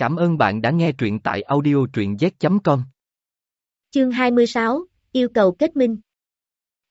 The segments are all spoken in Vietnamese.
Cảm ơn bạn đã nghe truyện tại audio truyện z.com. Chương 26, yêu cầu kết minh.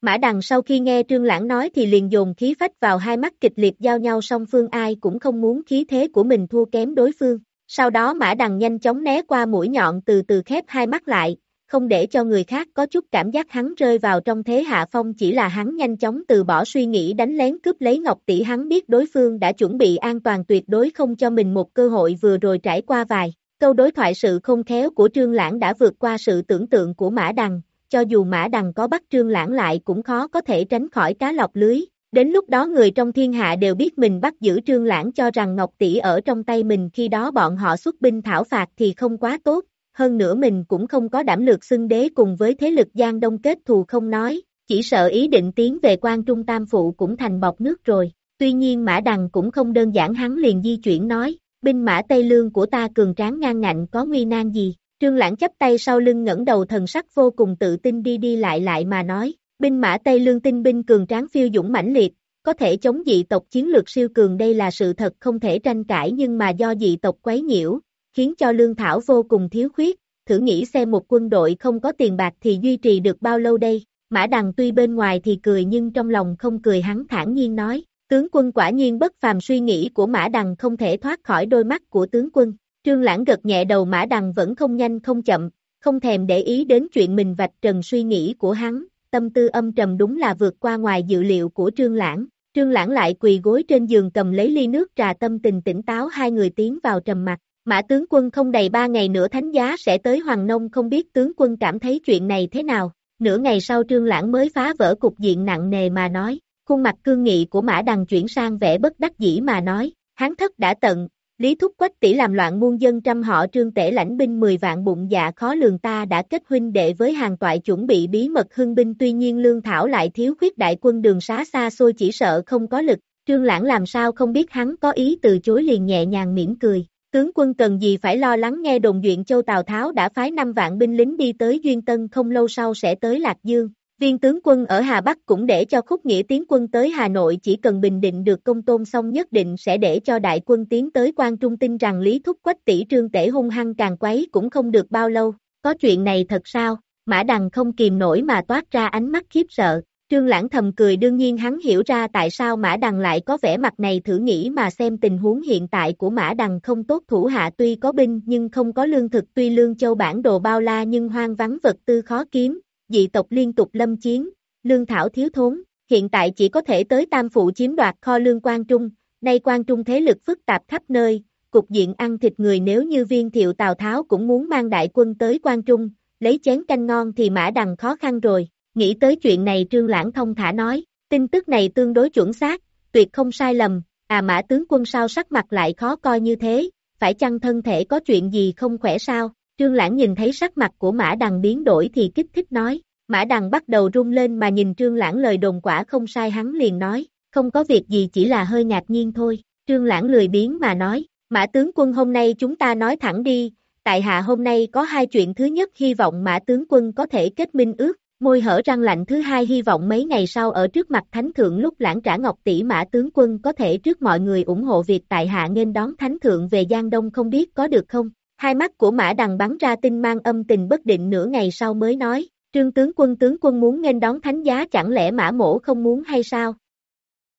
Mã Đằng sau khi nghe Trương Lãng nói thì liền dồn khí phách vào hai mắt kịch liệt giao nhau song phương ai cũng không muốn khí thế của mình thua kém đối phương. Sau đó Mã Đằng nhanh chóng né qua mũi nhọn từ từ khép hai mắt lại, không để cho người khác có chút cảm giác hắn rơi vào trong thế hạ phong chỉ là hắn nhanh chóng từ bỏ suy nghĩ đánh lén cướp lấy Ngọc Tỷ hắn biết đối phương đã chuẩn bị an toàn tuyệt đối không cho mình một cơ hội vừa rồi trải qua vài. Câu đối thoại sự không khéo của Trương Lãng đã vượt qua sự tưởng tượng của Mã Đằng, cho dù Mã Đằng có bắt Trương Lãng lại cũng khó có thể tránh khỏi cá lọc lưới. Đến lúc đó người trong thiên hạ đều biết mình bắt giữ Trương Lãng cho rằng Ngọc Tỷ ở trong tay mình khi đó bọn họ xuất binh thảo phạt thì không quá tốt, hơn nữa mình cũng không có đảm lược xưng đế cùng với thế lực Giang Đông kết thù không nói, chỉ sợ ý định tiến về quan trung tam phụ cũng thành bọc nước rồi. Tuy nhiên Mã Đằng cũng không đơn giản hắn liền di chuyển nói, binh mã Tây Lương của ta cường tráng ngang ngạnh có nguy nan gì. Trương Lãng chấp tay sau lưng ngẩng đầu thần sắc vô cùng tự tin đi đi lại lại mà nói, binh mã Tây Lương tinh binh cường tráng phiêu dũng mãnh liệt, có thể chống dị tộc chiến lược siêu cường đây là sự thật không thể tranh cãi nhưng mà do dị tộc quấy nhiễu, khiến cho lương thảo vô cùng thiếu khuyết, thử nghĩ xem một quân đội không có tiền bạc thì duy trì được bao lâu đây, Mã Đằng tuy bên ngoài thì cười nhưng trong lòng không cười hắn thản nhiên nói, tướng quân quả nhiên bất phàm suy nghĩ của Mã Đằng không thể thoát khỏi đôi mắt của tướng quân, Trương Lãng gật nhẹ đầu Mã Đằng vẫn không nhanh không chậm, không thèm để ý đến chuyện mình vạch trần suy nghĩ của hắn, tâm tư âm trầm đúng là vượt qua ngoài dự liệu của Trương Lãng. Trương Lãng lại quỳ gối trên giường cầm lấy ly nước trà tâm tình tỉnh táo hai người tiến vào trầm mặt. Mã tướng quân không đầy ba ngày nữa thánh giá sẽ tới Hoàng Nông không biết tướng quân cảm thấy chuyện này thế nào. Nửa ngày sau trương lãng mới phá vỡ cục diện nặng nề mà nói, khuôn mặt cương nghị của mã đằng chuyển sang vẻ bất đắc dĩ mà nói, hắn thất đã tận, lý thúc quách tỷ làm loạn muôn dân trăm họ trương tể lãnh binh 10 vạn bụng dạ khó lường ta đã kết huynh đệ với hàng toại chuẩn bị bí mật hưng binh tuy nhiên lương thảo lại thiếu khuyết đại quân đường xá xa xôi chỉ sợ không có lực, trương lãng làm sao không biết hắn có ý từ chối liền nhẹ nhàng mỉm cười, Tướng quân cần gì phải lo lắng nghe đồn duyện châu Tào Tháo đã phái 5 vạn binh lính đi tới Duyên Tân không lâu sau sẽ tới Lạc Dương. Viên tướng quân ở Hà Bắc cũng để cho khúc nghĩa tiến quân tới Hà Nội, chỉ cần bình định được công tôn xong nhất định sẽ để cho đại quân tiến tới quan trung tin rằng Lý Thúc Quách tỷ trương tể hung hăng càng quấy cũng không được bao lâu. Có chuyện này thật sao? Mã Đằng không kìm nổi mà toát ra ánh mắt khiếp sợ. Trương Lãng thầm cười đương nhiên hắn hiểu ra tại sao Mã Đằng lại có vẻ mặt này thử nghĩ mà xem tình huống hiện tại của Mã Đằng không tốt thủ hạ tuy có binh nhưng không có lương thực tuy lương châu bản đồ bao la nhưng hoang vắng vật tư khó kiếm, dị tộc liên tục lâm chiến, lương thảo thiếu thốn, hiện tại chỉ có thể tới tam phụ chiếm đoạt kho lương quan trung, nay quan trung thế lực phức tạp khắp nơi, cục diện ăn thịt người nếu như viên thiệu Tào Tháo cũng muốn mang đại quân tới quan trung, lấy chén canh ngon thì Mã Đằng khó khăn rồi. Nghĩ tới chuyện này Trương Lãng thông thả nói, tin tức này tương đối chuẩn xác, tuyệt không sai lầm, à mã tướng quân sao sắc mặt lại khó coi như thế, phải chăng thân thể có chuyện gì không khỏe sao? Trương Lãng nhìn thấy sắc mặt của Mã Đằng biến đổi thì kích thích nói, Mã Đằng bắt đầu run lên mà nhìn Trương Lãng lời đồn quả không sai hắn liền nói, không có việc gì chỉ là hơi ngạc nhiên thôi, Trương Lãng lười biến mà nói, Mã tướng quân hôm nay chúng ta nói thẳng đi, tại hạ hôm nay có hai chuyện thứ nhất hy vọng Mã tướng quân có thể kết minh ước, Môi hở răng lạnh thứ hai hy vọng mấy ngày sau ở trước mặt thánh thượng lúc lãng trả ngọc tỷ mã tướng quân có thể trước mọi người ủng hộ việc tại hạ nên đón thánh thượng về Giang Đông không biết có được không. Hai mắt của mã đằng bắn ra tinh mang âm tình bất định nửa ngày sau mới nói, trương tướng quân tướng quân muốn nên đón thánh giá chẳng lẽ mã mổ không muốn hay sao?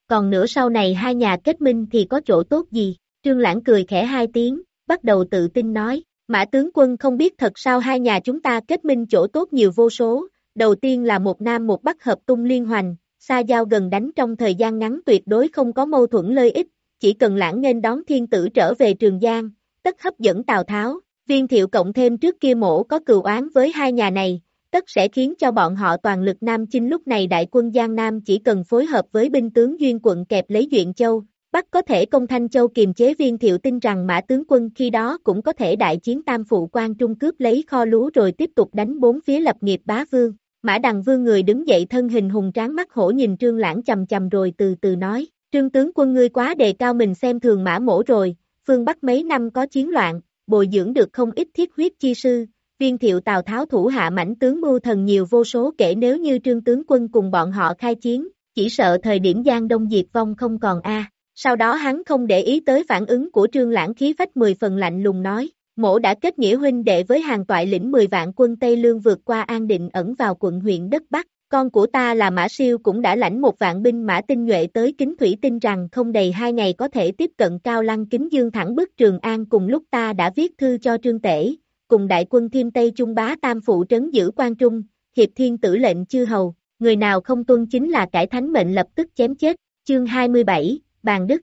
Còn nữa sau này hai nhà kết minh thì có chỗ tốt gì? Trương lãng cười khẽ hai tiếng, bắt đầu tự tin nói, mã tướng quân không biết thật sao hai nhà chúng ta kết minh chỗ tốt nhiều vô số, đầu tiên là một nam một bắc hợp tung liên hoành, xa giao gần đánh trong thời gian ngắn tuyệt đối không có mâu thuẫn lợi ích, chỉ cần lãng nên đón thiên tử trở về Trường Giang, tất hấp dẫn Tào Tháo, viên thiệu cộng thêm trước kia mổ có cừu oán với hai nhà này, tất sẽ khiến cho bọn họ toàn lực Nam Chinh lúc này đại quân Giang Nam chỉ cần phối hợp với binh tướng Duyên quận kẹp lấy Duyện Châu, Bắc có thể công Thanh Châu kiềm chế viên thiệu tin rằng mã tướng quân khi đó cũng có thể đại chiến tam phụ quan trung cướp lấy kho lúa rồi tiếp tục đánh bốn phía lập nghiệp bá vương. Mã Đằng Vương người đứng dậy thân hình hùng tráng mắt hổ nhìn Trương Lãng chầm chầm rồi từ từ nói, Trương tướng quân ngươi quá đề cao mình xem thường mã mổ rồi, phương Bắc mấy năm có chiến loạn, bồi dưỡng được không ít thiết huyết chi sư, viên thiệu Tào Tháo thủ hạ mảnh tướng mưu thần nhiều vô số kể nếu như trương tướng quân cùng bọn họ khai chiến, chỉ sợ thời điểm Giang Đông diệt vong không còn a. Sau đó hắn không để ý tới phản ứng của trương lãng khí phách mười phần lạnh lùng nói, Mổ đã kết nghĩa huynh đệ với hàng toại lĩnh 10 vạn quân Tây Lương vượt qua An Định ẩn vào quận huyện đất Bắc, con của ta là Mã Siêu cũng đã lãnh một vạn binh mã tinh nhuệ tới kính thủy tin rằng không đầy hai ngày có thể tiếp cận cao lăng kính dương thẳng bức Trường An cùng lúc ta đã viết thư cho Trương Tể, cùng đại quân Thiêm Tây Trung Bá Tam Phụ trấn giữ quan Trung, hiệp thiên tử lệnh chư hầu, người nào không tuân chính là cải thánh mệnh lập tức chém chết, chương 27, Bàn Đức.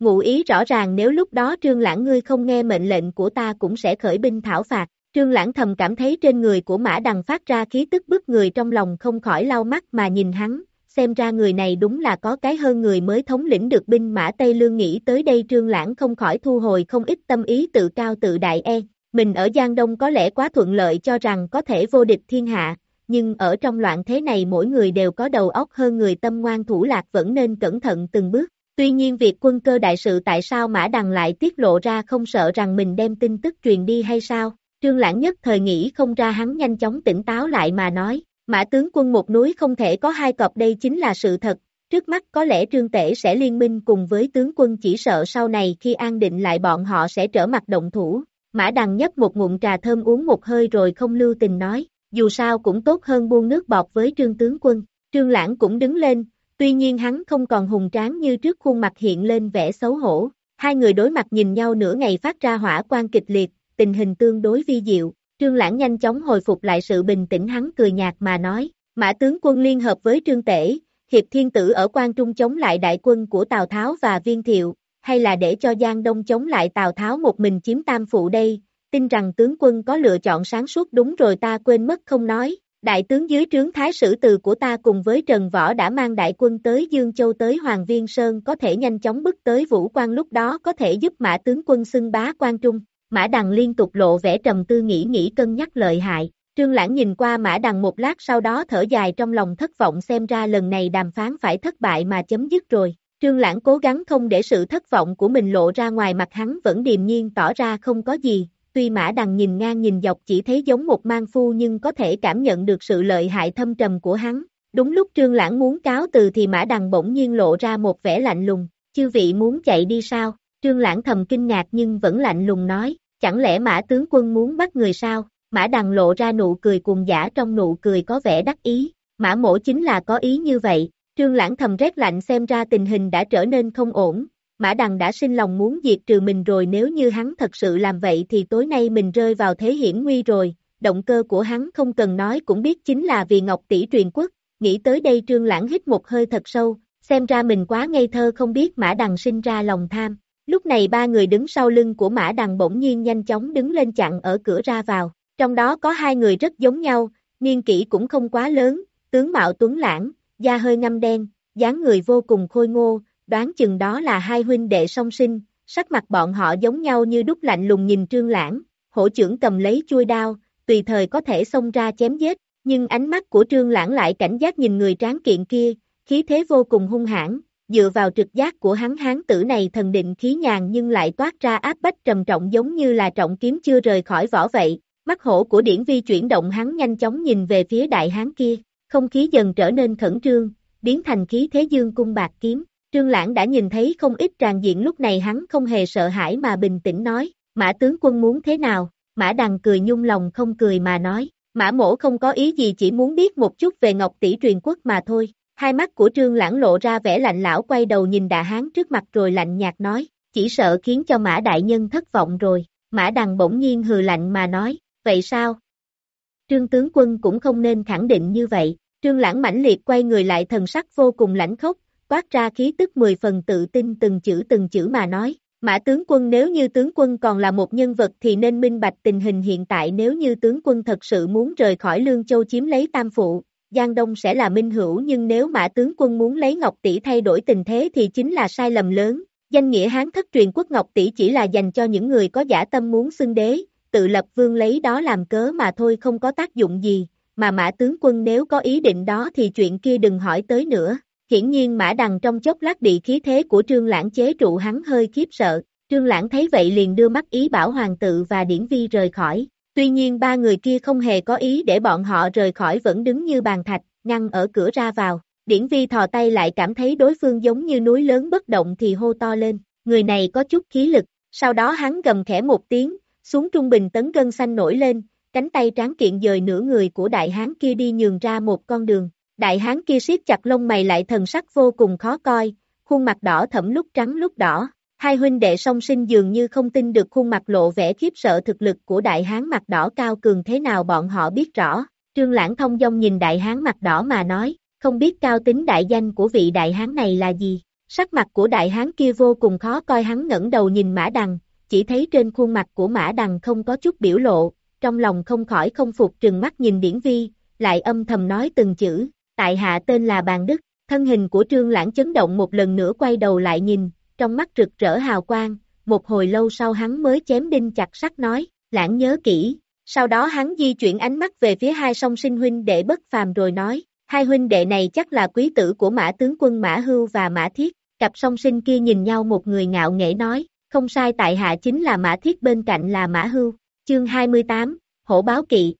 Ngụ ý rõ ràng nếu lúc đó trương lãng ngươi không nghe mệnh lệnh của ta cũng sẽ khởi binh thảo phạt, trương lãng thầm cảm thấy trên người của mã đằng phát ra khí tức bức người trong lòng không khỏi lau mắt mà nhìn hắn, xem ra người này đúng là có cái hơn người mới thống lĩnh được binh mã Tây Lương nghĩ tới đây trương lãng không khỏi thu hồi không ít tâm ý tự cao tự đại e, mình ở Giang Đông có lẽ quá thuận lợi cho rằng có thể vô địch thiên hạ, nhưng ở trong loạn thế này mỗi người đều có đầu óc hơn người tâm ngoan thủ lạc vẫn nên cẩn thận từng bước. Tuy nhiên việc quân cơ đại sự tại sao Mã Đằng lại tiết lộ ra không sợ rằng mình đem tin tức truyền đi hay sao? Trương Lãng nhất thời nghĩ không ra hắn nhanh chóng tỉnh táo lại mà nói, Mã tướng quân một núi không thể có hai cọp đây chính là sự thật, trước mắt có lẽ Trương Tể sẽ liên minh cùng với tướng quân chỉ sợ sau này khi an định lại bọn họ sẽ trở mặt động thủ. Mã Đằng nhấp một ngụm trà thơm uống một hơi rồi không lưu tình nói, dù sao cũng tốt hơn buông nước bọt với trương tướng quân. Trương Lãng cũng đứng lên, tuy nhiên hắn không còn hùng tráng như trước khuôn mặt hiện lên vẻ xấu hổ. Hai người đối mặt nhìn nhau nửa ngày phát ra hỏa quan kịch liệt, tình hình tương đối vi diệu. Trương Lãng nhanh chóng hồi phục lại sự bình tĩnh hắn cười nhạt mà nói, Mã tướng quân liên hợp với Trương Tể, Hiệp Thiên Tử ở quan Trung chống lại đại quân của Tào Tháo và Viên Thiệu, hay là để cho Giang Đông chống lại Tào Tháo một mình chiếm tam phụ đây, tin rằng tướng quân có lựa chọn sáng suốt đúng rồi ta quên mất không nói, đại tướng dưới trướng thái sử từ của ta cùng với Trần Võ đã mang đại quân tới Dương Châu tới Hoàng Viên Sơn có thể nhanh chóng bước tới Vũ Quan lúc đó có thể giúp mã tướng quân xưng bá quan trung. Mã Đằng liên tục lộ vẻ trầm tư nghĩ nghĩ cân nhắc lợi hại, Trương Lãng nhìn qua Mã Đằng một lát sau đó thở dài trong lòng thất vọng xem ra lần này đàm phán phải thất bại mà chấm dứt rồi. Trương Lãng cố gắng không để sự thất vọng của mình lộ ra ngoài mặt hắn vẫn điềm nhiên tỏ ra không có gì, tuy Mã Đằng nhìn ngang nhìn dọc chỉ thấy giống một mang phu nhưng có thể cảm nhận được sự lợi hại thâm trầm của hắn. Đúng lúc Trương Lãng muốn cáo từ thì Mã Đằng bỗng nhiên lộ ra một vẻ lạnh lùng, chư vị muốn chạy đi sao? Trương Lãng thầm kinh ngạc nhưng vẫn lạnh lùng nói, chẳng lẽ Mã tướng quân muốn bắt người sao? Mã Đằng lộ ra nụ cười cuồng giả trong nụ cười có vẻ đắc ý, Mã Mổ chính là có ý như vậy, Trương Lãng thầm rét lạnh xem ra tình hình đã trở nên không ổn, Mã Đằng đã sinh lòng muốn diệt trừ mình rồi nếu như hắn thật sự làm vậy thì tối nay mình rơi vào thế hiểm nguy rồi, động cơ của hắn không cần nói cũng biết chính là vì Ngọc Tỷ truyền quốc, nghĩ tới đây Trương Lãng hít một hơi thật sâu, xem ra mình quá ngây thơ không biết Mã Đằng sinh ra lòng tham. Lúc này ba người đứng sau lưng của Mã Đằng bỗng nhiên nhanh chóng đứng lên chặn ở cửa ra vào, trong đó có hai người rất giống nhau, niên kỷ cũng không quá lớn, tướng mạo tuấn lãng, da hơi ngâm đen, dáng người vô cùng khôi ngô, đoán chừng đó là hai huynh đệ song sinh, sắc mặt bọn họ giống nhau như đúc lạnh lùng nhìn trương lãng, hổ trưởng cầm lấy chui đao, tùy thời có thể xông ra chém giết, nhưng ánh mắt của trương lãng lại cảnh giác nhìn người tráng kiện kia, khí thế vô cùng hung hãn, dựa vào trực giác của hắn hán tử này thần định khí nhàn nhưng lại toát ra áp bách trầm trọng giống như là trọng kiếm chưa rời khỏi vỏ vậy, mắt hổ của điển vi chuyển động hắn nhanh chóng nhìn về phía đại hán kia, không khí dần trở nên khẩn trương, biến thành khí thế dương cung bạc kiếm, Trương Lãng đã nhìn thấy không ít tràn diện lúc này hắn không hề sợ hãi mà bình tĩnh nói, Mã tướng quân muốn thế nào, Mã Đằng cười nhung lòng không cười mà nói, Mã mổ không có ý gì chỉ muốn biết một chút về Ngọc Tỷ truyền quốc mà thôi, hai mắt của Trương Lãng lộ ra vẻ lạnh lão quay đầu nhìn Đà Hán trước mặt rồi lạnh nhạt nói, chỉ sợ khiến cho Mã Đại Nhân thất vọng rồi, Mã Đằng bỗng nhiên hừ lạnh mà nói, vậy sao? Trương tướng quân cũng không nên khẳng định như vậy, Trương Lãng mãnh liệt quay người lại thần sắc vô cùng lãnh khốc, toát ra khí tức mười phần tự tin từng chữ từng chữ mà nói. Mã tướng quân nếu như tướng quân còn là một nhân vật thì nên minh bạch tình hình hiện tại nếu như tướng quân thật sự muốn rời khỏi Lương Châu chiếm lấy tam phụ, Giang Đông sẽ là minh hữu nhưng nếu mã tướng quân muốn lấy Ngọc Tỷ thay đổi tình thế thì chính là sai lầm lớn. Danh nghĩa Hán thất truyền quốc Ngọc Tỷ chỉ là dành cho những người có giả tâm muốn xưng đế, tự lập vương lấy đó làm cớ mà thôi không có tác dụng gì, mà mã tướng quân nếu có ý định đó thì chuyện kia đừng hỏi tới nữa. Hiển nhiên mã đằng trong chốc lát bị khí thế của trương lãng chế trụ hắn hơi khiếp sợ, trương lãng thấy vậy liền đưa mắt ý bảo hoàng tự và điển vi rời khỏi. Tuy nhiên ba người kia không hề có ý để bọn họ rời khỏi vẫn đứng như bàn thạch, ngăn ở cửa ra vào. Điển vi thò tay lại cảm thấy đối phương giống như núi lớn bất động thì hô to lên, người này có chút khí lực, sau đó hắn gầm khẽ một tiếng, xuống trung bình tấn gân xanh nổi lên, cánh tay tráng kiện dời nửa người của đại hán kia đi nhường ra một con đường. Đại hán kia siết chặt lông mày lại thần sắc vô cùng khó coi, khuôn mặt đỏ thẫm lúc trắng lúc đỏ. Hai huynh đệ song sinh dường như không tin được khuôn mặt lộ vẻ khiếp sợ thực lực của đại hán mặt đỏ cao cường thế nào bọn họ biết rõ. Trương Lãng thông dong nhìn đại hán mặt đỏ mà nói, không biết cao tính đại danh của vị đại hán này là gì. Sắc mặt của đại hán kia vô cùng khó coi hắn ngẩng đầu nhìn mã đằng, chỉ thấy trên khuôn mặt của mã đằng không có chút biểu lộ, trong lòng không khỏi không phục trừng mắt nhìn điển vi, lại âm thầm nói từng chữ, tại hạ tên là Bàn Đức, thân hình của trương lãng chấn động một lần nữa quay đầu lại nhìn, trong mắt rực rỡ hào quang, một hồi lâu sau hắn mới chém đinh chặt sắt nói, lãng nhớ kỹ, sau đó hắn di chuyển ánh mắt về phía hai song sinh huynh đệ bất phàm rồi nói, hai huynh đệ này chắc là quý tử của mã tướng quân Mã Hưu và Mã Thiết, cặp song sinh kia nhìn nhau một người ngạo nghễ nói, không sai tại hạ chính là Mã Thiết bên cạnh là Mã Hưu, chương 28, hổ báo kỵ.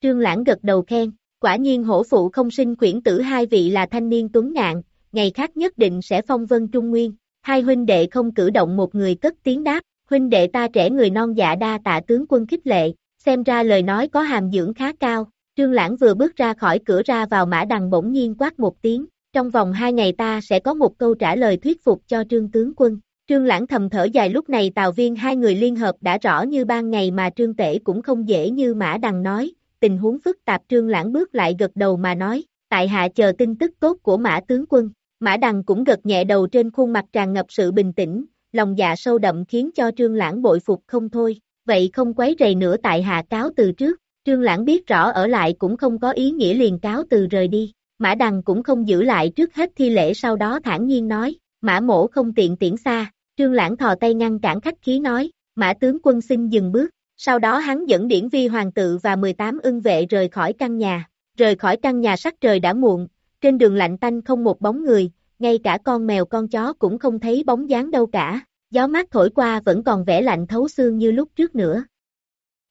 Trương Lãng gật đầu khen, quả nhiên hổ phụ không sinh quyển tử hai vị là thanh niên tuấn ngạn, ngày khác nhất định sẽ phong vân trung nguyên, hai huynh đệ không cử động một người cất tiếng đáp, huynh đệ ta trẻ người non dạ đa tạ tướng quân khích lệ, xem ra lời nói có hàm dưỡng khá cao, Trương Lãng vừa bước ra khỏi cửa ra vào mã đằng bỗng nhiên quát một tiếng, trong vòng hai ngày ta sẽ có một câu trả lời thuyết phục cho Trương tướng quân. Trương Lãng thầm thở dài lúc này Tào Viên hai người liên hợp đã rõ như ban ngày mà Trương Tể cũng không dễ như Mã Đằng nói, tình huống phức tạp Trương Lãng bước lại gật đầu mà nói, tại hạ chờ tin tức tốt của Mã tướng quân. Mã Đằng cũng gật nhẹ đầu trên khuôn mặt tràn ngập sự bình tĩnh, lòng dạ sâu đậm khiến cho Trương Lãng bội phục không thôi, vậy không quấy rầy nữa tại hạ cáo từ trước. Trương Lãng biết rõ ở lại cũng không có ý nghĩa liền cáo từ rời đi, Mã Đằng cũng không giữ lại trước hết thi lễ sau đó thản nhiên nói, Mã mổ không tiện tiễn xa, Trương Lãng thò tay ngăn cản khách khí nói, Mã tướng quân xin dừng bước, sau đó hắn dẫn điển vi hoàng tự và 18 ưng vệ rời khỏi căn nhà, rời khỏi căn nhà sắc trời đã muộn, trên đường lạnh tanh không một bóng người, ngay cả con mèo con chó cũng không thấy bóng dáng đâu cả, gió mát thổi qua vẫn còn vẻ lạnh thấu xương như lúc trước nữa.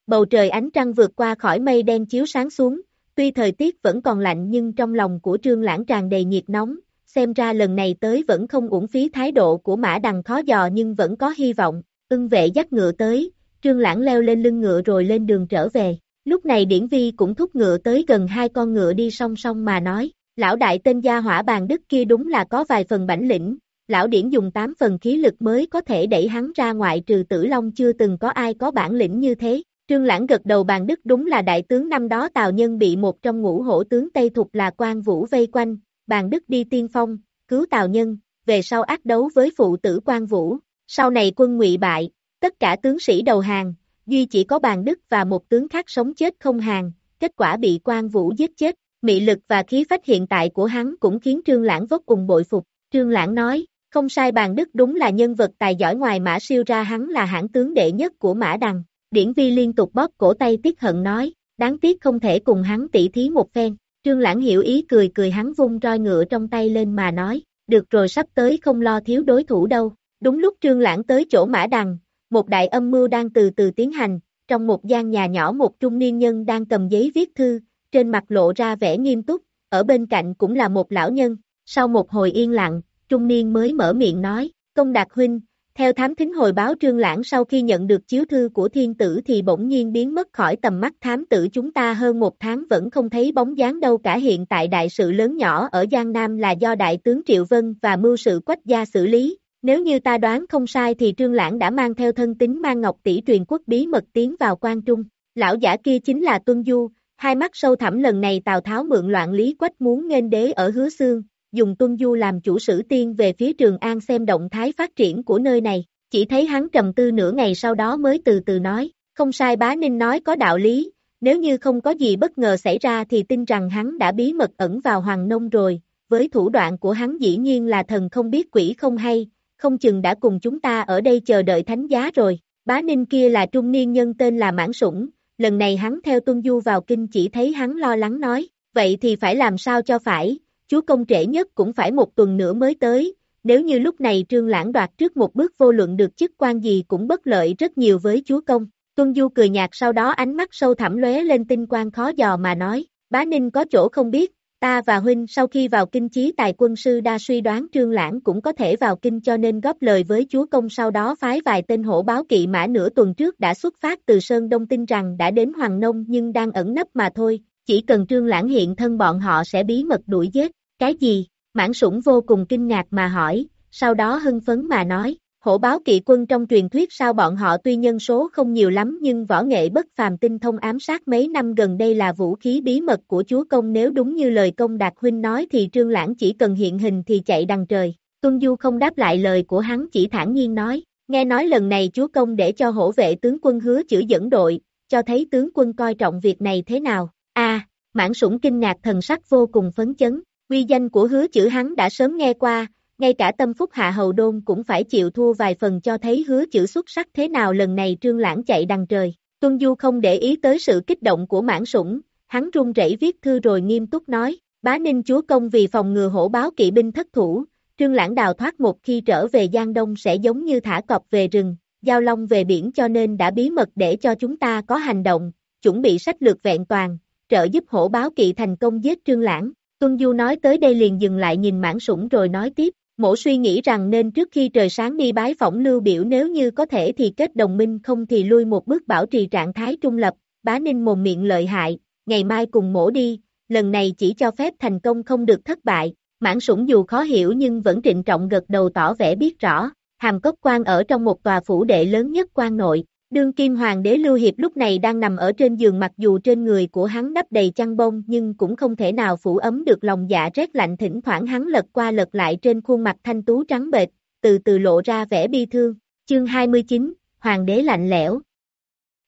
Bầu trời ánh trăng vượt qua khỏi mây đen chiếu sáng xuống, tuy thời tiết vẫn còn lạnh nhưng trong lòng của trương lãng tràn đầy nhiệt nóng, xem ra lần này tới vẫn không uổng phí thái độ của mã đằng khó dò nhưng vẫn có hy vọng, ưng vệ dắt ngựa tới, trương lãng leo lên lưng ngựa rồi lên đường trở về, lúc này điển vi cũng thúc ngựa tới gần hai con ngựa đi song song mà nói, lão đại tên gia hỏa bàn đức kia đúng là có vài phần bản lĩnh, lão điển dùng 8 phần khí lực mới có thể đẩy hắn ra ngoại trừ tử long chưa từng có ai có bản lĩnh như thế, Trương Lãng gật đầu bàn đức đúng là đại tướng năm đó Tào Nhân bị một trong ngũ hổ tướng Tây Thục là quan vũ vây quanh, bàn đức đi tiên phong, cứu Tào Nhân, về sau ác đấu với phụ tử quan vũ, sau này quân ngụy bại, tất cả tướng sĩ đầu hàng, duy chỉ có bàn đức và một tướng khác sống chết không hàng, kết quả bị quan vũ giết chết, mị lực và khí phách hiện tại của hắn cũng khiến Trương Lãng vô cùng bội phục, Trương Lãng nói, không sai bàn đức đúng là nhân vật tài giỏi ngoài mã siêu ra hắn là hãng tướng đệ nhất của mã đằng, Điển Vi liên tục bóp cổ tay tiếc hận nói, đáng tiếc không thể cùng hắn tỉ thí một phen. Trương Lãng hiểu ý cười cười hắn vung roi ngựa trong tay lên mà nói, được rồi sắp tới không lo thiếu đối thủ đâu. Đúng lúc Trương Lãng tới chỗ mã đằng, một đại âm mưu đang từ từ tiến hành, trong một gian nhà nhỏ một trung niên nhân đang cầm giấy viết thư, trên mặt lộ ra vẻ nghiêm túc, ở bên cạnh cũng là một lão nhân. Sau một hồi yên lặng, trung niên mới mở miệng nói, công đạt huynh, theo thám thính hồi báo trương lãng sau khi nhận được chiếu thư của thiên tử thì bỗng nhiên biến mất khỏi tầm mắt thám tử chúng ta hơn một tháng vẫn không thấy bóng dáng đâu cả hiện tại đại sự lớn nhỏ ở Giang Nam là do đại tướng Triệu Vân và mưu sự quách gia xử lý. Nếu như ta đoán không sai thì trương lãng đã mang theo thân tính mang ngọc tỷ truyền quốc bí mật tiến vào quan trung. Lão giả kia chính là Tuân Du, hai mắt sâu thẳm lần này Tào Tháo mượn loạn lý quách muốn nghênh đế ở hứa xương, dùng tuân du làm chủ sử tiên về phía Trường An xem động thái phát triển của nơi này, chỉ thấy hắn trầm tư nửa ngày sau đó mới từ từ nói, không sai bá ninh nói có đạo lý, nếu như không có gì bất ngờ xảy ra thì tin rằng hắn đã bí mật ẩn vào Hoàng Nông rồi, với thủ đoạn của hắn dĩ nhiên là thần không biết quỷ không hay, không chừng đã cùng chúng ta ở đây chờ đợi thánh giá rồi, bá ninh kia là trung niên nhân tên là Mãn Sủng, lần này hắn theo tuân du vào kinh chỉ thấy hắn lo lắng nói, vậy thì phải làm sao cho phải, chúa công trễ nhất cũng phải một tuần nữa mới tới, nếu như lúc này trương lãng đoạt trước một bước vô luận được chức quan gì cũng bất lợi rất nhiều với chúa công. Tuân Du cười nhạt sau đó ánh mắt sâu thẳm lóe lên tinh quang khó dò mà nói, bá ninh có chỗ không biết, Ta và huynh sau khi vào kinh chí tài quân sư đa suy đoán trương lãng cũng có thể vào kinh cho nên góp lời với chúa công sau đó phái vài tên hổ báo kỵ mã nửa tuần trước đã xuất phát từ Sơn Đông tin rằng đã đến Hoàng Nông nhưng đang ẩn nấp mà thôi, chỉ cần trương lãng hiện thân bọn họ sẽ bí mật đuổi giết, cái gì, mãn sủng vô cùng kinh ngạc mà hỏi, sau đó hưng phấn mà nói, hổ báo kỵ quân trong truyền thuyết sao bọn họ tuy nhân số không nhiều lắm nhưng võ nghệ bất phàm tinh thông ám sát mấy năm gần đây là vũ khí bí mật của chúa công nếu đúng như lời công đạt huynh nói thì trương lãng chỉ cần hiện hình thì chạy đằng trời. Tuân Du không đáp lại lời của hắn chỉ thản nhiên nói, nghe nói lần này chúa công để cho hổ vệ tướng quân hứa chữ dẫn đội, cho thấy tướng quân coi trọng việc này thế nào. A, mãn sủng kinh ngạc thần sắc vô cùng phấn chấn, uy danh của hứa chữ hắn đã sớm nghe qua, ngay cả tâm phúc hạ hầu đôn cũng phải chịu thua vài phần cho thấy hứa chữ xuất sắc thế nào lần này trương lãng chạy đằng trời. Tuân Du không để ý tới sự kích động của mãn sủng, hắn run rẩy viết thư rồi nghiêm túc nói, bá ninh chúa công vì phòng ngừa hổ báo kỵ binh thất thủ, trương lãng đào thoát một khi trở về Giang Đông sẽ giống như thả cọp về rừng, giao long về biển cho nên đã bí mật để cho chúng ta có hành động, chuẩn bị sách lược vẹn toàn, trợ giúp hổ báo kỵ thành công giết trương lãng. Tuân Du nói tới đây liền dừng lại nhìn mãn sủng rồi nói tiếp, Mổ suy nghĩ rằng nên trước khi trời sáng đi bái phỏng lưu biểu nếu như có thể thì kết đồng minh không thì lui một bước bảo trì trạng thái trung lập, bá ninh mồm miệng lợi hại, ngày mai cùng mổ đi, lần này chỉ cho phép thành công không được thất bại, mãn sủng dù khó hiểu nhưng vẫn trịnh trọng gật đầu tỏ vẻ biết rõ, hàm cốc quan ở trong một tòa phủ đệ lớn nhất quan nội, Đương kim hoàng đế Lưu Hiệp lúc này đang nằm ở trên giường mặc dù trên người của hắn đắp đầy chăn bông nhưng cũng không thể nào phủ ấm được lòng dạ rét lạnh thỉnh thoảng hắn lật qua lật lại trên khuôn mặt thanh tú trắng bệch, từ từ lộ ra vẻ bi thương. Chương 29, Hoàng đế lạnh lẽo.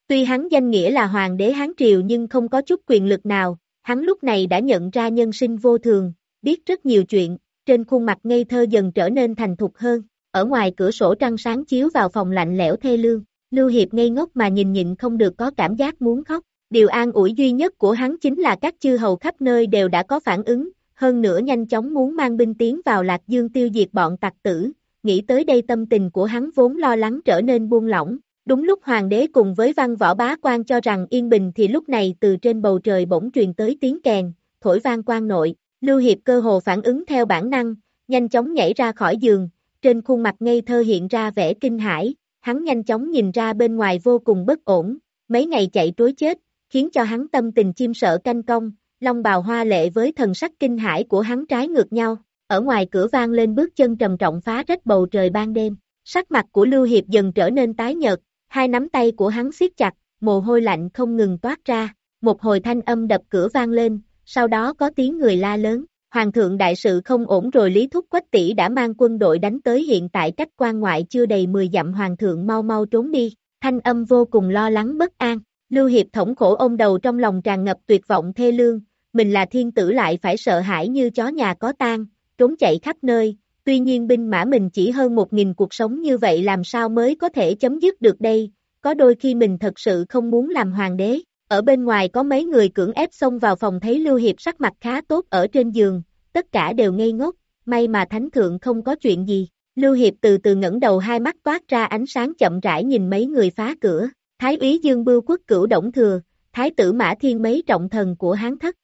Tuy hắn danh nghĩa là Hoàng đế Hán Triều nhưng không có chút quyền lực nào, hắn lúc này đã nhận ra nhân sinh vô thường, biết rất nhiều chuyện, trên khuôn mặt ngây thơ dần trở nên thành thục hơn, ở ngoài cửa sổ trăng sáng chiếu vào phòng lạnh lẽo thê lương. Lưu Hiệp ngây ngốc mà nhìn nhịn không được có cảm giác muốn khóc. Điều an ủi duy nhất của hắn chính là các chư hầu khắp nơi đều đã có phản ứng, hơn nữa nhanh chóng muốn mang binh tiến vào Lạc Dương tiêu diệt bọn tặc tử. Nghĩ tới đây tâm tình của hắn vốn lo lắng trở nên buông lỏng. Đúng lúc hoàng đế cùng với văn võ bá quan cho rằng yên bình thì lúc này từ trên bầu trời bỗng truyền tới tiếng kèn, thổi vang quan nội, Lưu Hiệp cơ hồ phản ứng theo bản năng, nhanh chóng nhảy ra khỏi giường, trên khuôn mặt ngây thơ hiện ra vẻ kinh hãi, hắn nhanh chóng nhìn ra bên ngoài vô cùng bất ổn, mấy ngày chạy trối chết, khiến cho hắn tâm tình chim sợ canh công, long bào hoa lệ với thần sắc kinh hãi của hắn trái ngược nhau, ở ngoài cửa vang lên bước chân trầm trọng phá rách bầu trời ban đêm, sắc mặt của Lưu Hiệp dần trở nên tái nhợt, hai nắm tay của hắn siết chặt, mồ hôi lạnh không ngừng toát ra, một hồi thanh âm đập cửa vang lên, sau đó có tiếng người la lớn, Hoàng thượng đại sự không ổn rồi Lý Thúc Quách tỷ đã mang quân đội đánh tới hiện tại cách quan ngoại chưa đầy 10 dặm Hoàng thượng mau mau trốn đi, thanh âm vô cùng lo lắng bất an, Lưu Hiệp thống khổ ôm đầu trong lòng tràn ngập tuyệt vọng thê lương, mình là thiên tử lại phải sợ hãi như chó nhà có tang, trốn chạy khắp nơi, tuy nhiên binh mã mình chỉ hơn một nghìn cuộc sống như vậy làm sao mới có thể chấm dứt được đây, có đôi khi mình thật sự không muốn làm hoàng đế, ở bên ngoài có mấy người cưỡng ép xông vào phòng thấy Lưu Hiệp sắc mặt khá tốt ở trên giường, tất cả đều ngây ngốc, may mà thánh thượng không có chuyện gì. Lưu Hiệp từ từ ngẩng đầu hai mắt toát ra ánh sáng chậm rãi nhìn mấy người phá cửa, Thái úy Dương Bưu Quốc cửu Động Thừa, Thái tử Mã Thiên mấy trọng thần của Hán thất.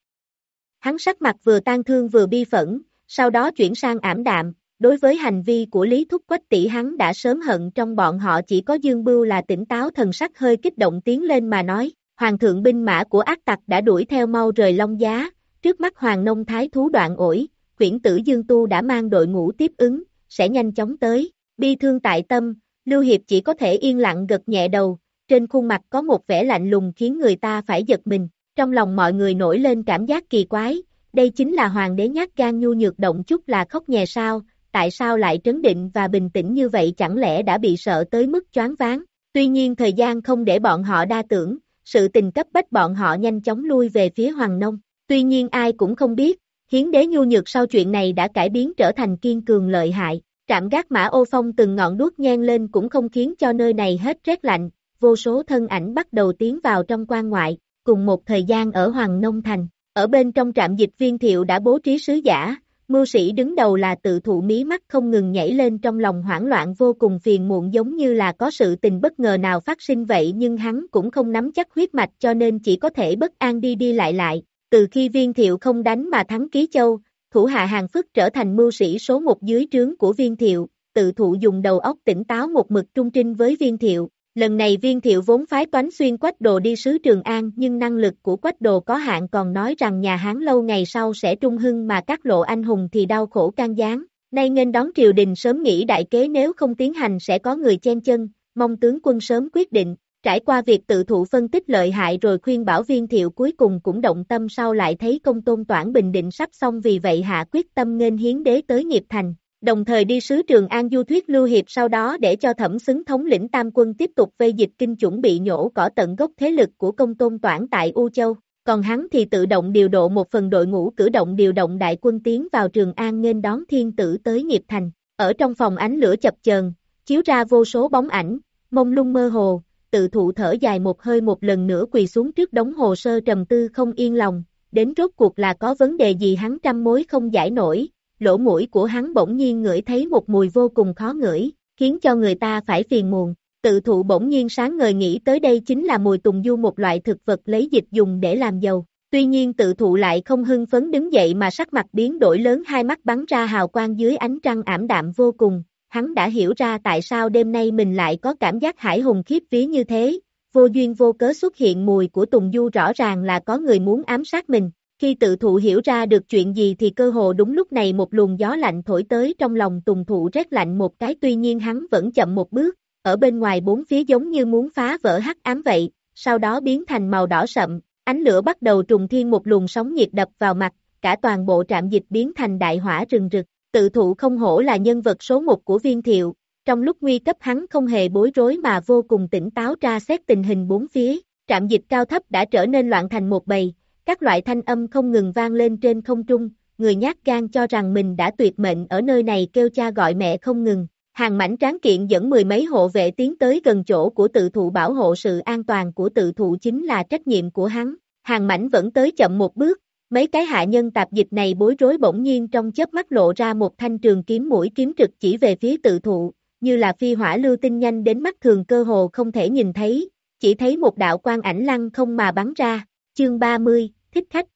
Hắn sắc mặt vừa tan thương vừa bi phẫn, sau đó chuyển sang ảm đạm, đối với hành vi của Lý Thúc Quách tỷ hắn đã sớm hận trong bọn họ chỉ có Dương Bưu là tỉnh táo thần sắc hơi kích động tiến lên mà nói, Hoàng thượng binh mã của ác tặc đã đuổi theo mau rời Long Giá, trước mắt Hoàng Nông Thái thú đoạn ổi, quyển tử Dương Tu đã mang đội ngũ tiếp ứng, sẽ nhanh chóng tới, bi thương tại tâm, Lưu Hiệp chỉ có thể yên lặng gật nhẹ đầu, trên khuôn mặt có một vẻ lạnh lùng khiến người ta phải giật mình, trong lòng mọi người nổi lên cảm giác kỳ quái, đây chính là hoàng đế nhát gan nhu nhược động chút là khóc nhè sao, tại sao lại trấn định và bình tĩnh như vậy chẳng lẽ đã bị sợ tới mức choáng váng, tuy nhiên thời gian không để bọn họ đa tưởng, sự tình cấp bách bọn họ nhanh chóng lui về phía Hoàng Nông. Tuy nhiên ai cũng không biết, hiến đế nhu nhược sau chuyện này đã cải biến trở thành kiên cường lợi hại. Trạm gác mã ô phong từng ngọn đuốc nhen lên cũng không khiến cho nơi này hết rét lạnh, vô số thân ảnh bắt đầu tiến vào trong quan ngoại, cùng một thời gian ở Hoàng Nông Thành. Ở bên trong trạm dịch viên thiệu đã bố trí sứ giả, mưu sĩ đứng đầu là tự thụ mí mắt không ngừng nhảy lên trong lòng hoảng loạn vô cùng phiền muộn giống như là có sự tình bất ngờ nào phát sinh vậy nhưng hắn cũng không nắm chắc huyết mạch cho nên chỉ có thể bất an đi đi lại lại. Từ khi viên thiệu không đánh mà thắng Ký Châu, thủ hạ hàng phức trở thành mưu sĩ số một dưới trướng của viên thiệu, tự thụ dùng đầu óc tỉnh táo một mực trung trinh với viên thiệu. Lần này viên thiệu vốn phái toán xuyên quách đồ đi sứ Trường An nhưng năng lực của quách đồ có hạn còn nói rằng nhà Hán lâu ngày sau sẽ trung hưng mà các lộ anh hùng thì đau khổ can gián. Nay nghênh đón triều đình sớm nghĩ đại kế nếu không tiến hành sẽ có người chen chân, mong tướng quân sớm quyết định, Trải qua việc tự thụ phân tích lợi hại rồi khuyên bảo viên thiệu cuối cùng cũng động tâm sau lại thấy công tôn toản bình định sắp xong vì vậy hạ quyết tâm nghênh hiến đế tới nghiệp thành, đồng thời đi sứ Trường An du thuyết lưu hiệp sau đó để cho thẩm xứng thống lĩnh tam quân tiếp tục vây dịch kinh chuẩn bị nhổ cỏ tận gốc thế lực của công tôn toản tại U Châu, còn hắn thì tự động điều độ một phần đội ngũ cử động điều động đại quân tiến vào Trường An nghênh đón thiên tử tới nghiệp thành, ở trong phòng ánh lửa chập chờn, chiếu ra vô số bóng ảnh, mông lung mơ hồ, tự thụ thở dài một hơi một lần nữa quỳ xuống trước đống hồ sơ trầm tư không yên lòng, đến rốt cuộc là có vấn đề gì hắn trăm mối không giải nổi, lỗ mũi của hắn bỗng nhiên ngửi thấy một mùi vô cùng khó ngửi, khiến cho người ta phải phiền muộn. Tự thụ bỗng nhiên sáng ngời nghĩ tới đây chính là mùi tùng du một loại thực vật lấy dịch dùng để làm dầu. Tuy nhiên tự thụ lại không hưng phấn đứng dậy mà sắc mặt biến đổi lớn hai mắt bắn ra hào quang dưới ánh trăng ảm đạm vô cùng, hắn đã hiểu ra tại sao đêm nay mình lại có cảm giác hải hùng khiếp vía như thế, vô duyên vô cớ xuất hiện mùi của Tùng Du rõ ràng là có người muốn ám sát mình. Khi tự thụ hiểu ra được chuyện gì thì cơ hồ đúng lúc này một luồng gió lạnh thổi tới trong lòng Tùng thụ rét lạnh một cái tuy nhiên hắn vẫn chậm một bước, ở bên ngoài bốn phía giống như muốn phá vỡ hắc ám vậy, sau đó biến thành màu đỏ sậm, ánh lửa bắt đầu trùng thiên một luồng sóng nhiệt đập vào mặt, cả toàn bộ trạm dịch biến thành đại hỏa rừng rực, Tự thụ không hổ là nhân vật số một của viên thiệu, trong lúc nguy cấp hắn không hề bối rối mà vô cùng tỉnh táo tra xét tình hình bốn phía, trạm dịch cao thấp đã trở nên loạn thành một bầy, các loại thanh âm không ngừng vang lên trên không trung, người nhát gan cho rằng mình đã tuyệt mệnh ở nơi này kêu cha gọi mẹ không ngừng. Hàng mảnh tráng kiện dẫn mười mấy hộ vệ tiến tới gần chỗ của tự thụ bảo hộ sự an toàn của tự thụ chính là trách nhiệm của hắn. Hàng mảnh vẫn tới chậm một bước, Mấy cái hạ nhân tạp dịch này bối rối bỗng nhiên trong chớp mắt lộ ra một thanh trường kiếm mũi kiếm trực chỉ về phía tự thụ, như là phi hỏa lưu tinh nhanh đến mắt thường cơ hồ không thể nhìn thấy, chỉ thấy một đạo quang ảnh lăng không mà bắn ra, chương 30, thích khách.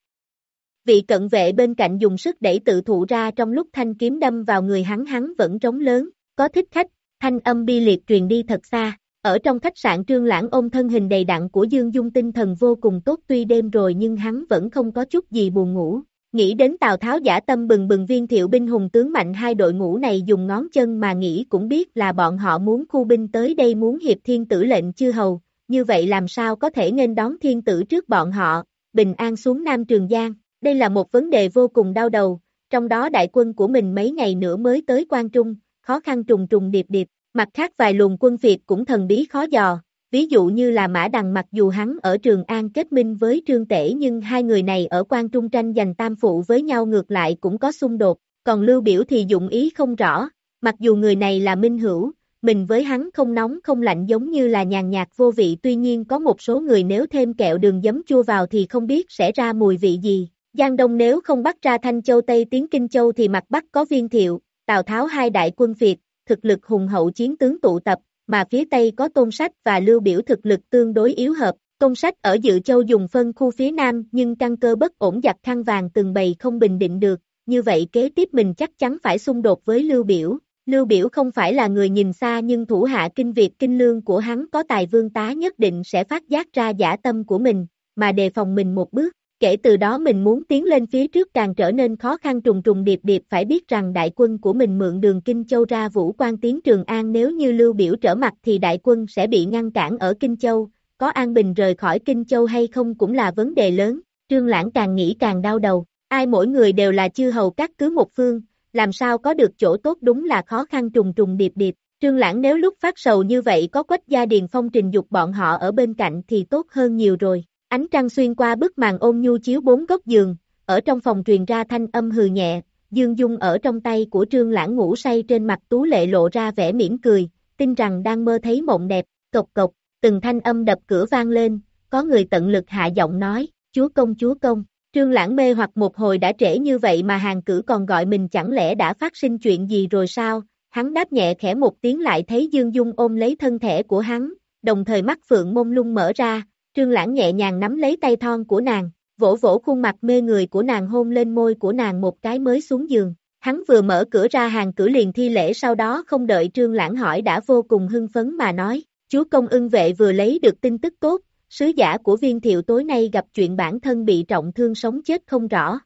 Vị cận vệ bên cạnh dùng sức đẩy tự thụ ra trong lúc thanh kiếm đâm vào người hắn hắn vẫn trống lớn, có thích khách, thanh âm bi liệt truyền đi thật xa, ở trong khách sạn trương lãng ôm thân hình đầy đặn của Dương Dung tinh thần vô cùng tốt tuy đêm rồi nhưng hắn vẫn không có chút gì buồn ngủ. Nghĩ đến Tào Tháo giả tâm bừng bừng viên thiệu binh hùng tướng mạnh hai đội ngũ này dùng ngón chân mà nghĩ cũng biết là bọn họ muốn khu binh tới đây muốn hiệp thiên tử lệnh chư hầu, như vậy làm sao có thể nên đón thiên tử trước bọn họ, bình an xuống Nam Trường Giang, đây là một vấn đề vô cùng đau đầu, trong đó đại quân của mình mấy ngày nữa mới tới Quan Trung, khó khăn trùng trùng điệp điệp, Mặt khác vài luồng quân Việt cũng thần bí khó dò, ví dụ như là Mã Đằng mặc dù hắn ở Trường An kết minh với Trương Tể nhưng hai người này ở quan trung tranh giành tam phụ với nhau ngược lại cũng có xung đột, còn Lưu Biểu thì dụng ý không rõ, mặc dù người này là minh hữu, mình với hắn không nóng không lạnh giống như là nhàn nhạt vô vị tuy nhiên có một số người nếu thêm kẹo đường giấm chua vào thì không biết sẽ ra mùi vị gì. Giang Đông nếu không bắt ra Thanh Châu Tây tiến Kinh Châu thì mặt Bắc có viên thiệu, Tào Tháo hai đại quân Việt, thực lực hùng hậu chiến tướng tụ tập, mà phía Tây có Tôn Sách và Lưu Biểu thực lực tương đối yếu hợp. Tôn Sách ở Dự Châu dùng phân khu phía Nam nhưng căn cơ bất ổn giặc khăn vàng từng bầy không bình định được, như vậy kế tiếp mình chắc chắn phải xung đột với Lưu Biểu. Lưu Biểu không phải là người nhìn xa nhưng thủ hạ kinh Việt kinh lương của hắn có tài vương tá nhất định sẽ phát giác ra giả tâm của mình, mà đề phòng mình một bước. Kể từ đó mình muốn tiến lên phía trước càng trở nên khó khăn trùng trùng điệp điệp phải biết rằng đại quân của mình mượn đường Kinh Châu ra vũ quan tiến Trường An nếu như lưu biểu trở mặt thì đại quân sẽ bị ngăn cản ở Kinh Châu, có an bình rời khỏi Kinh Châu hay không cũng là vấn đề lớn, Trương Lãng càng nghĩ càng đau đầu, ai mỗi người đều là chư hầu các cứ một phương, làm sao có được chỗ tốt đúng là khó khăn trùng trùng điệp điệp. Trương Lãng nếu lúc phát sầu như vậy có quách gia điền phong trình dục bọn họ ở bên cạnh thì tốt hơn nhiều rồi. Ánh trăng xuyên qua bức màn ôn nhu chiếu bốn góc giường, ở trong phòng truyền ra thanh âm hừ nhẹ, Dương Dung ở trong tay của Trương Lãng ngủ say trên mặt Tú Lệ lộ ra vẻ mỉm cười, tin rằng đang mơ thấy mộng đẹp, cộc cộc, từng thanh âm đập cửa vang lên, có người tận lực hạ giọng nói, chúa công chúa công, Trương Lãng mê hoặc một hồi đã trễ như vậy mà hàng cử còn gọi mình chẳng lẽ đã phát sinh chuyện gì rồi sao, hắn đáp nhẹ khẽ một tiếng lại thấy Dương Dung ôm lấy thân thể của hắn, đồng thời mắt phượng mông lung mở ra, Trương Lãng nhẹ nhàng nắm lấy tay thon của nàng, vỗ vỗ khuôn mặt mê người của nàng hôn lên môi của nàng một cái mới xuống giường. Hắn vừa mở cửa ra hàng cử liền thi lễ sau đó không đợi trương lãng hỏi đã vô cùng hưng phấn mà nói, chúa công ưng vệ vừa lấy được tin tức tốt, sứ giả của viên thiệu tối nay gặp chuyện bản thân bị trọng thương sống chết không rõ.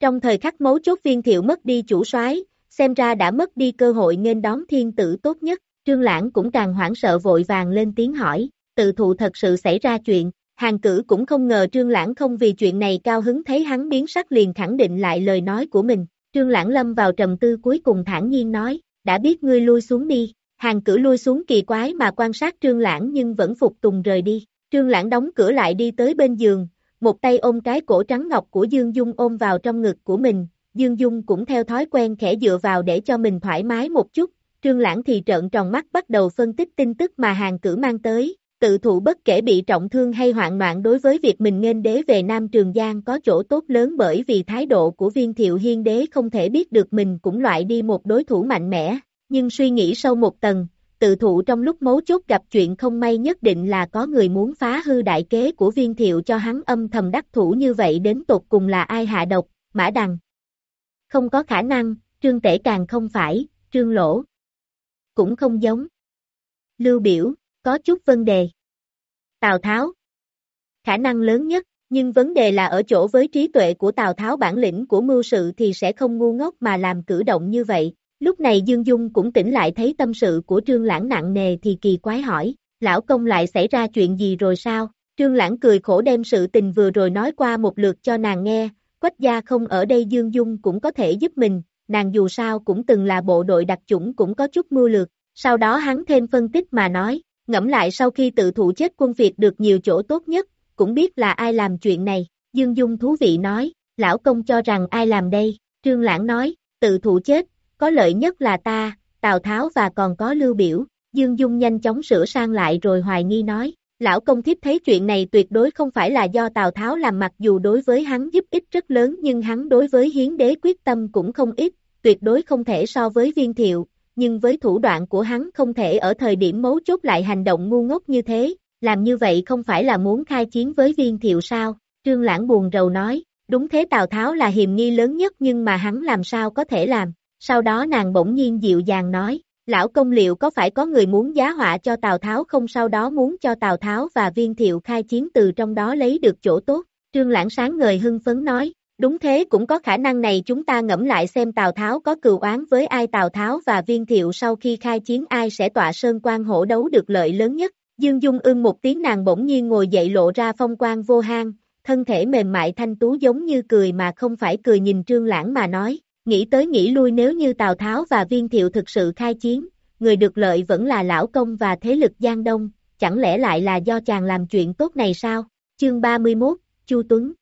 Trong thời khắc mấu chốt viên thiệu mất đi chủ soái, xem ra đã mất đi cơ hội nên đón thiên tử tốt nhất, trương lãng cũng càng hoảng sợ vội vàng lên tiếng hỏi, tự thụ thật sự xảy ra chuyện, hàng cử cũng không ngờ trương lãng không vì chuyện này cao hứng thấy hắn biến sắc liền khẳng định lại lời nói của mình, trương lãng lâm vào trầm tư cuối cùng thản nhiên nói, đã biết ngươi lui xuống đi, hàng cử lui xuống kỳ quái mà quan sát trương lãng nhưng vẫn phục tùng rời đi, trương lãng đóng cửa lại đi tới bên giường, một tay ôm cái cổ trắng ngọc của Dương Dung ôm vào trong ngực của mình, Dương Dung cũng theo thói quen khẽ dựa vào để cho mình thoải mái một chút, Trương Lãng thì trợn tròn mắt bắt đầu phân tích tin tức mà hàng cử mang tới, tự thụ bất kể bị trọng thương hay hoạn loạn đối với việc mình nên đế về Nam Trường Giang có chỗ tốt lớn bởi vì thái độ của viên thiệu hiên đế không thể biết được mình cũng loại đi một đối thủ mạnh mẽ, nhưng suy nghĩ sâu một tầng, tự thụ trong lúc mấu chốt gặp chuyện không may nhất định là có người muốn phá hư đại kế của viên thiệu cho hắn âm thầm đắc thủ như vậy đến tột cùng là ai hạ độc, mã đằng. Không có khả năng, trương tể càng không phải, trương lỗ. Cũng không giống. Lưu biểu, có chút vấn đề. Tào Tháo. Khả năng lớn nhất, nhưng vấn đề là ở chỗ với trí tuệ của Tào Tháo bản lĩnh của mưu sự thì sẽ không ngu ngốc mà làm cử động như vậy, Lúc này Dương Dung cũng tỉnh lại thấy tâm sự của Trương Lãng nặng nề thì kỳ quái hỏi, lão công lại xảy ra chuyện gì rồi sao? Trương Lãng cười khổ đem sự tình vừa rồi nói qua một lượt cho nàng nghe, quách gia không ở đây Dương Dung cũng có thể giúp mình, nàng dù sao cũng từng là bộ đội đặc chủng cũng có chút mưu lược, sau đó hắn thêm phân tích mà nói, ngẫm lại sau khi tự thủ chết quân Việt được nhiều chỗ tốt nhất, cũng biết là ai làm chuyện này, Dương Dung thú vị nói, lão công cho rằng ai làm đây, Trương Lãng nói, tự thủ chết, có lợi nhất là ta, Tào Tháo và còn có Lưu Biểu, Dương Dung nhanh chóng sửa sang lại rồi hoài nghi nói, lão công thiếp thấy chuyện này tuyệt đối không phải là do Tào Tháo làm mặc dù đối với hắn giúp ích rất lớn nhưng hắn đối với hiến đế quyết tâm cũng không ít, tuyệt đối không thể so với viên thiệu, nhưng với thủ đoạn của hắn không thể ở thời điểm mấu chốt lại hành động ngu ngốc như thế, làm như vậy không phải là muốn khai chiến với viên thiệu sao, Trương Lãng buồn rầu nói, đúng thế Tào Tháo là hiềm nghi lớn nhất nhưng mà hắn làm sao có thể làm, sau đó nàng bỗng nhiên dịu dàng nói, lão công liệu có phải có người muốn giá họa cho Tào Tháo không? Sau đó muốn cho Tào Tháo và viên thiệu khai chiến từ trong đó lấy được chỗ tốt, trương lãng sáng ngời hưng phấn nói, đúng thế cũng có khả năng này chúng ta ngẫm lại xem Tào Tháo có cừu oán với ai? Tào Tháo và viên thiệu sau khi khai chiến ai sẽ tọa sơn quan hổ đấu được lợi lớn nhất, Dương Dung ưng một tiếng nàng bỗng nhiên ngồi dậy lộ ra phong quan vô hang, thân thể mềm mại thanh tú giống như cười mà không phải cười nhìn trương lãng mà nói, Nghĩ tới nghĩ lui nếu như Tào Tháo và Viên Thiệu thực sự khai chiến, người được lợi vẫn là lão công và thế lực Giang Đông, chẳng lẽ lại là do chàng làm chuyện tốt này sao? Chương 31, Chu Tuấn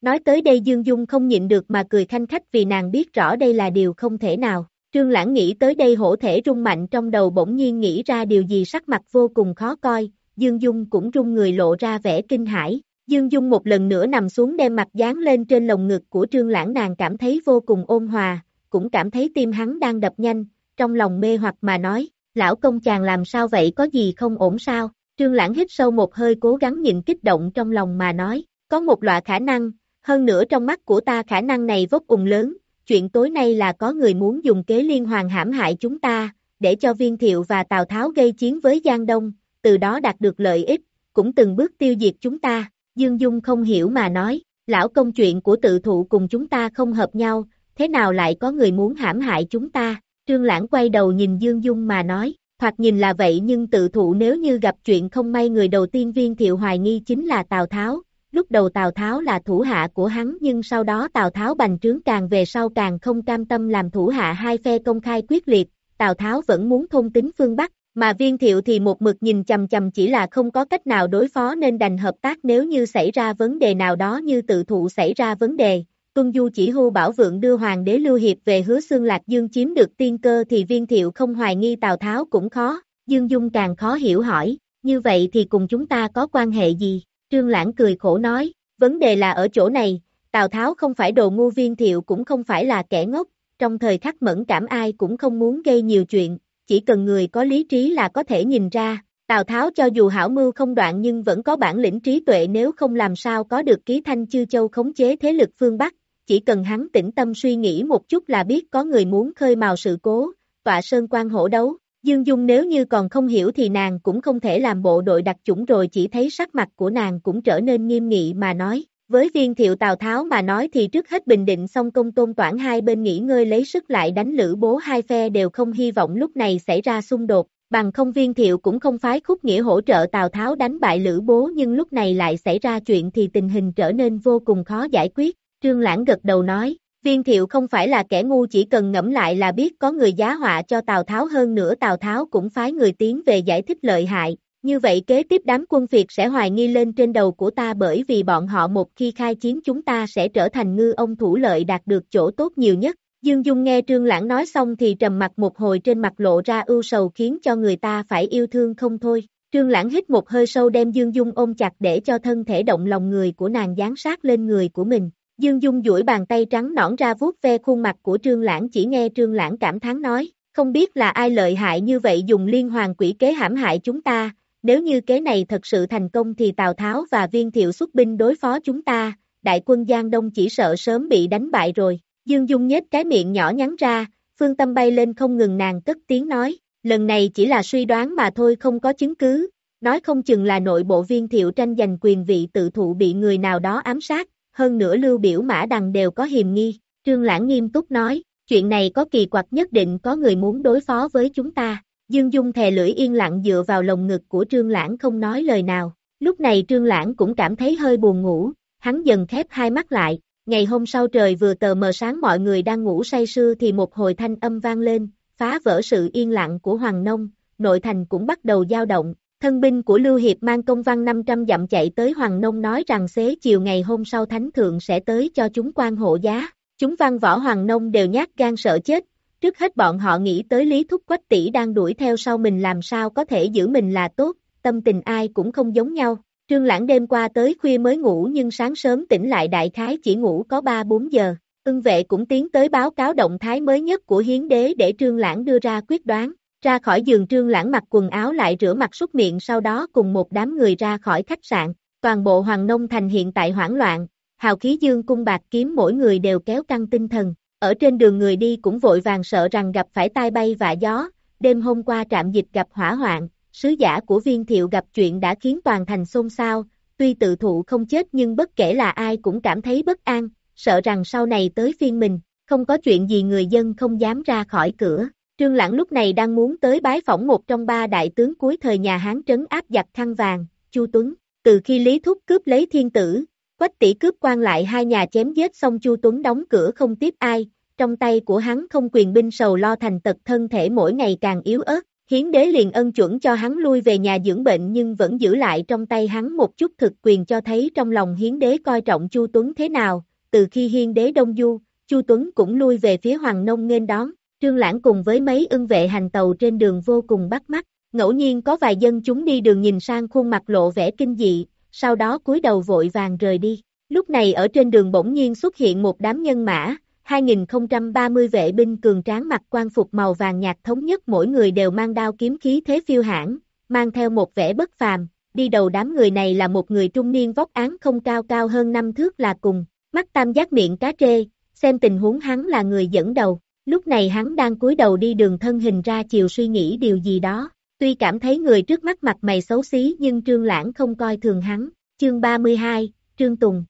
Nói tới đây Dương Dung không nhịn được mà cười khanh khách vì nàng biết rõ đây là điều không thể nào. Trương Lãng nghĩ tới đây hổ thể rung mạnh trong đầu bỗng nhiên nghĩ ra điều gì sắc mặt vô cùng khó coi, Dương Dung cũng rung người lộ ra vẻ kinh hãi, Dương Dung một lần nữa nằm xuống đem mặt dán lên trên lồng ngực của Trương Lãng nàng cảm thấy vô cùng ôn hòa, cũng cảm thấy tim hắn đang đập nhanh, trong lòng mê hoặc mà nói, lão công chàng làm sao vậy có gì không ổn sao, Trương Lãng hít sâu một hơi cố gắng nhịn kích động trong lòng mà nói, có một loại khả năng, hơn nữa trong mắt của ta khả năng này vô cùng lớn, chuyện tối nay là có người muốn dùng kế liên hoàn hãm hại chúng ta, để cho viên thiệu và Tào Tháo gây chiến với Giang Đông, từ đó đạt được lợi ích, cũng từng bước tiêu diệt chúng ta. Dương Dung không hiểu mà nói, lão công chuyện của tự thụ cùng chúng ta không hợp nhau, thế nào lại có người muốn hãm hại chúng ta, Trương Lãng quay đầu nhìn Dương Dung mà nói, thoạt nhìn là vậy nhưng tự thụ nếu như gặp chuyện không may người đầu tiên viên thiệu hoài nghi chính là Tào Tháo, lúc đầu Tào Tháo là thủ hạ của hắn nhưng sau đó Tào Tháo bành trướng càng về sau càng không cam tâm làm thủ hạ hai phe công khai quyết liệt, Tào Tháo vẫn muốn thôn tính phương Bắc, mà viên thiệu thì một mực nhìn chầm chầm chỉ là không có cách nào đối phó nên đành hợp tác nếu như xảy ra vấn đề nào đó như tự thụ xảy ra vấn đề. Tuân Du chỉ hô bảo vượng đưa hoàng đế Lưu Hiệp về hứa xương Lạc Dương chiếm được tiên cơ thì viên thiệu không hoài nghi Tào Tháo cũng khó, Dương Dung càng khó hiểu hỏi, như vậy thì cùng chúng ta có quan hệ gì? Trương Lãng cười khổ nói, vấn đề là ở chỗ này, Tào Tháo không phải đồ ngu viên thiệu cũng không phải là kẻ ngốc, trong thời khắc mẫn cảm ai cũng không muốn gây nhiều chuyện, chỉ cần người có lý trí là có thể nhìn ra, Tào Tháo cho dù hảo mưu không đoạn nhưng vẫn có bản lĩnh trí tuệ nếu không làm sao có được ký thanh chư châu khống chế thế lực phương Bắc, chỉ cần hắn tĩnh tâm suy nghĩ một chút là biết có người muốn khơi mào sự cố, tọa sơn quan hổ đấu. Dương Dung nếu như còn không hiểu thì nàng cũng không thể làm bộ đội đặc chủng rồi chỉ thấy sắc mặt của nàng cũng trở nên nghiêm nghị mà nói. Với viên thiệu Tào Tháo mà nói thì trước hết bình định xong công tôn toản hai bên nghỉ ngơi lấy sức lại đánh lữ bố hai phe đều không hy vọng lúc này xảy ra xung đột, bằng không viên thiệu cũng không phái khúc nghĩa hỗ trợ Tào Tháo đánh bại lữ bố nhưng lúc này lại xảy ra chuyện thì tình hình trở nên vô cùng khó giải quyết, Trương Lãng gật đầu nói, viên thiệu không phải là kẻ ngu chỉ cần ngẫm lại là biết có người giá họa cho Tào Tháo hơn nữa Tào Tháo cũng phái người tiến về giải thích lợi hại, như vậy kế tiếp đám quân Việt sẽ hoài nghi lên trên đầu của ta bởi vì bọn họ một khi khai chiến chúng ta sẽ trở thành ngư ông thủ lợi đạt được chỗ tốt nhiều nhất. Dương Dung nghe Trương Lãng nói xong thì trầm mặt một hồi trên mặt lộ ra ưu sầu khiến cho người ta phải yêu thương không thôi. Trương Lãng hít một hơi sâu đem Dương Dung ôm chặt để cho thân thể động lòng người của nàng dán sát lên người của mình. Dương Dung duỗi bàn tay trắng nõn ra vuốt ve khuôn mặt của Trương Lãng chỉ nghe Trương Lãng cảm thán nói, không biết là ai lợi hại như vậy dùng liên hoàng quỷ kế hãm hại chúng ta, nếu như kế này thật sự thành công thì Tào Tháo và Viên Thiệu xuất binh đối phó chúng ta, đại quân Giang Đông chỉ sợ sớm bị đánh bại rồi. Dương Dung nhếch cái miệng nhỏ nhắn ra, phương tâm bay lên không ngừng nàng cất tiếng nói, lần này chỉ là suy đoán mà thôi không có chứng cứ, nói không chừng là nội bộ viên thiệu tranh giành quyền vị tự thụ bị người nào đó ám sát, hơn nữa lưu biểu mã đằng đều có hiềm nghi, Trương Lãng nghiêm túc nói, chuyện này có kỳ quặc nhất định có người muốn đối phó với chúng ta. Dương Dung thè lưỡi yên lặng dựa vào lồng ngực của Trương Lãng không nói lời nào. Lúc này Trương Lãng cũng cảm thấy hơi buồn ngủ, hắn dần khép hai mắt lại. Ngày hôm sau trời vừa tờ mờ sáng mọi người đang ngủ say sưa thì một hồi thanh âm vang lên, phá vỡ sự yên lặng của Hoàng Nông, nội thành cũng bắt đầu dao động. Thân binh của Lưu Hiệp mang công văn 500 dặm chạy tới Hoàng Nông nói rằng xế chiều ngày hôm sau Thánh Thượng sẽ tới cho chúng quan hộ giá. Chúng văn võ Hoàng Nông đều nhát gan sợ chết, Trước hết bọn họ nghĩ tới Lý Thúc Quách tỷ đang đuổi theo sau mình làm sao có thể giữ mình là tốt, tâm tình ai cũng không giống nhau. Trương Lãng đêm qua tới khuya mới ngủ nhưng sáng sớm tỉnh lại đại khái chỉ ngủ có 3-4 giờ. Ưng vệ cũng tiến tới báo cáo động thái mới nhất của hiến đế để Trương Lãng đưa ra quyết đoán. Ra khỏi giường Trương Lãng mặc quần áo lại rửa mặt súc miệng sau đó cùng một đám người ra khỏi khách sạn. Toàn bộ Hoàng Nông Thành hiện tại hoảng loạn, hào khí dương cung bạc kiếm mỗi người đều kéo căng tinh thần, ở trên đường người đi cũng vội vàng sợ rằng gặp phải tai bay và gió, đêm hôm qua trạm dịch gặp hỏa hoạn, sứ giả của viên thiệu gặp chuyện đã khiến toàn thành xôn xao, tuy tự thụ không chết nhưng bất kể là ai cũng cảm thấy bất an, sợ rằng sau này tới phiên mình, không có chuyện gì người dân không dám ra khỏi cửa. Trương Lãng lúc này đang muốn tới bái phỏng một trong ba đại tướng cuối thời nhà Hán trấn áp giặc khăn vàng, Chu Tuấn. Từ khi Lý Thúc cướp lấy thiên tử, Quách tỷ cướp quan lại hai nhà chém giết xong Chu Tuấn đóng cửa không tiếp ai, trong tay của hắn không quyền binh sầu lo thành tật thân thể mỗi ngày càng yếu ớt, hiến đế liền ân chuẩn cho hắn lui về nhà dưỡng bệnh nhưng vẫn giữ lại trong tay hắn một chút thực quyền cho thấy trong lòng hiến đế coi trọng Chu Tuấn thế nào, từ khi hiến đế đông du, Chu Tuấn cũng lui về phía Hoàng Nông nghênh đón, Trương Lãng cùng với mấy ưng vệ hành tàu trên đường vô cùng bắt mắt, ngẫu nhiên có vài dân chúng đi đường nhìn sang khuôn mặt lộ vẻ kinh dị, sau đó cúi đầu vội vàng rời đi. Lúc này ở trên đường bỗng nhiên xuất hiện một đám nhân mã, 2030 vệ binh cường tráng mặc quan phục màu vàng nhạt thống nhất mỗi người đều mang đao kiếm khí thế phiêu hãn, mang theo một vẻ bất phàm, đi đầu đám người này là một người trung niên vóc án không cao cao hơn năm thước là cùng, mắt tam giác miệng cá trê, xem tình huống hắn là người dẫn đầu, lúc này hắn đang cúi đầu đi đường thân hình ra chiều suy nghĩ điều gì đó, tuy cảm thấy người trước mắt mặt mày xấu xí nhưng Trương Lãng không coi thường hắn, chương 32, Trương Tùng.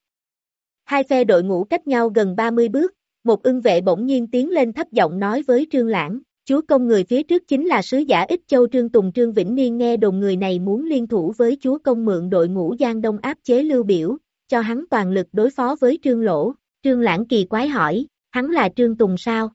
Hai phe đội ngũ cách nhau gần 30 bước, một ưng vệ bỗng nhiên tiến lên thấp giọng nói với Trương Lãng, chúa công người phía trước chính là sứ giả Ích Châu Trương Tùng Trương Vĩnh Niên nghe đồn người này muốn liên thủ với chúa công mượn đội ngũ Giang Đông áp chế Lưu Biểu, cho hắn toàn lực đối phó với Trương Lỗ, Trương Lãng kỳ quái hỏi, hắn là Trương Tùng sao?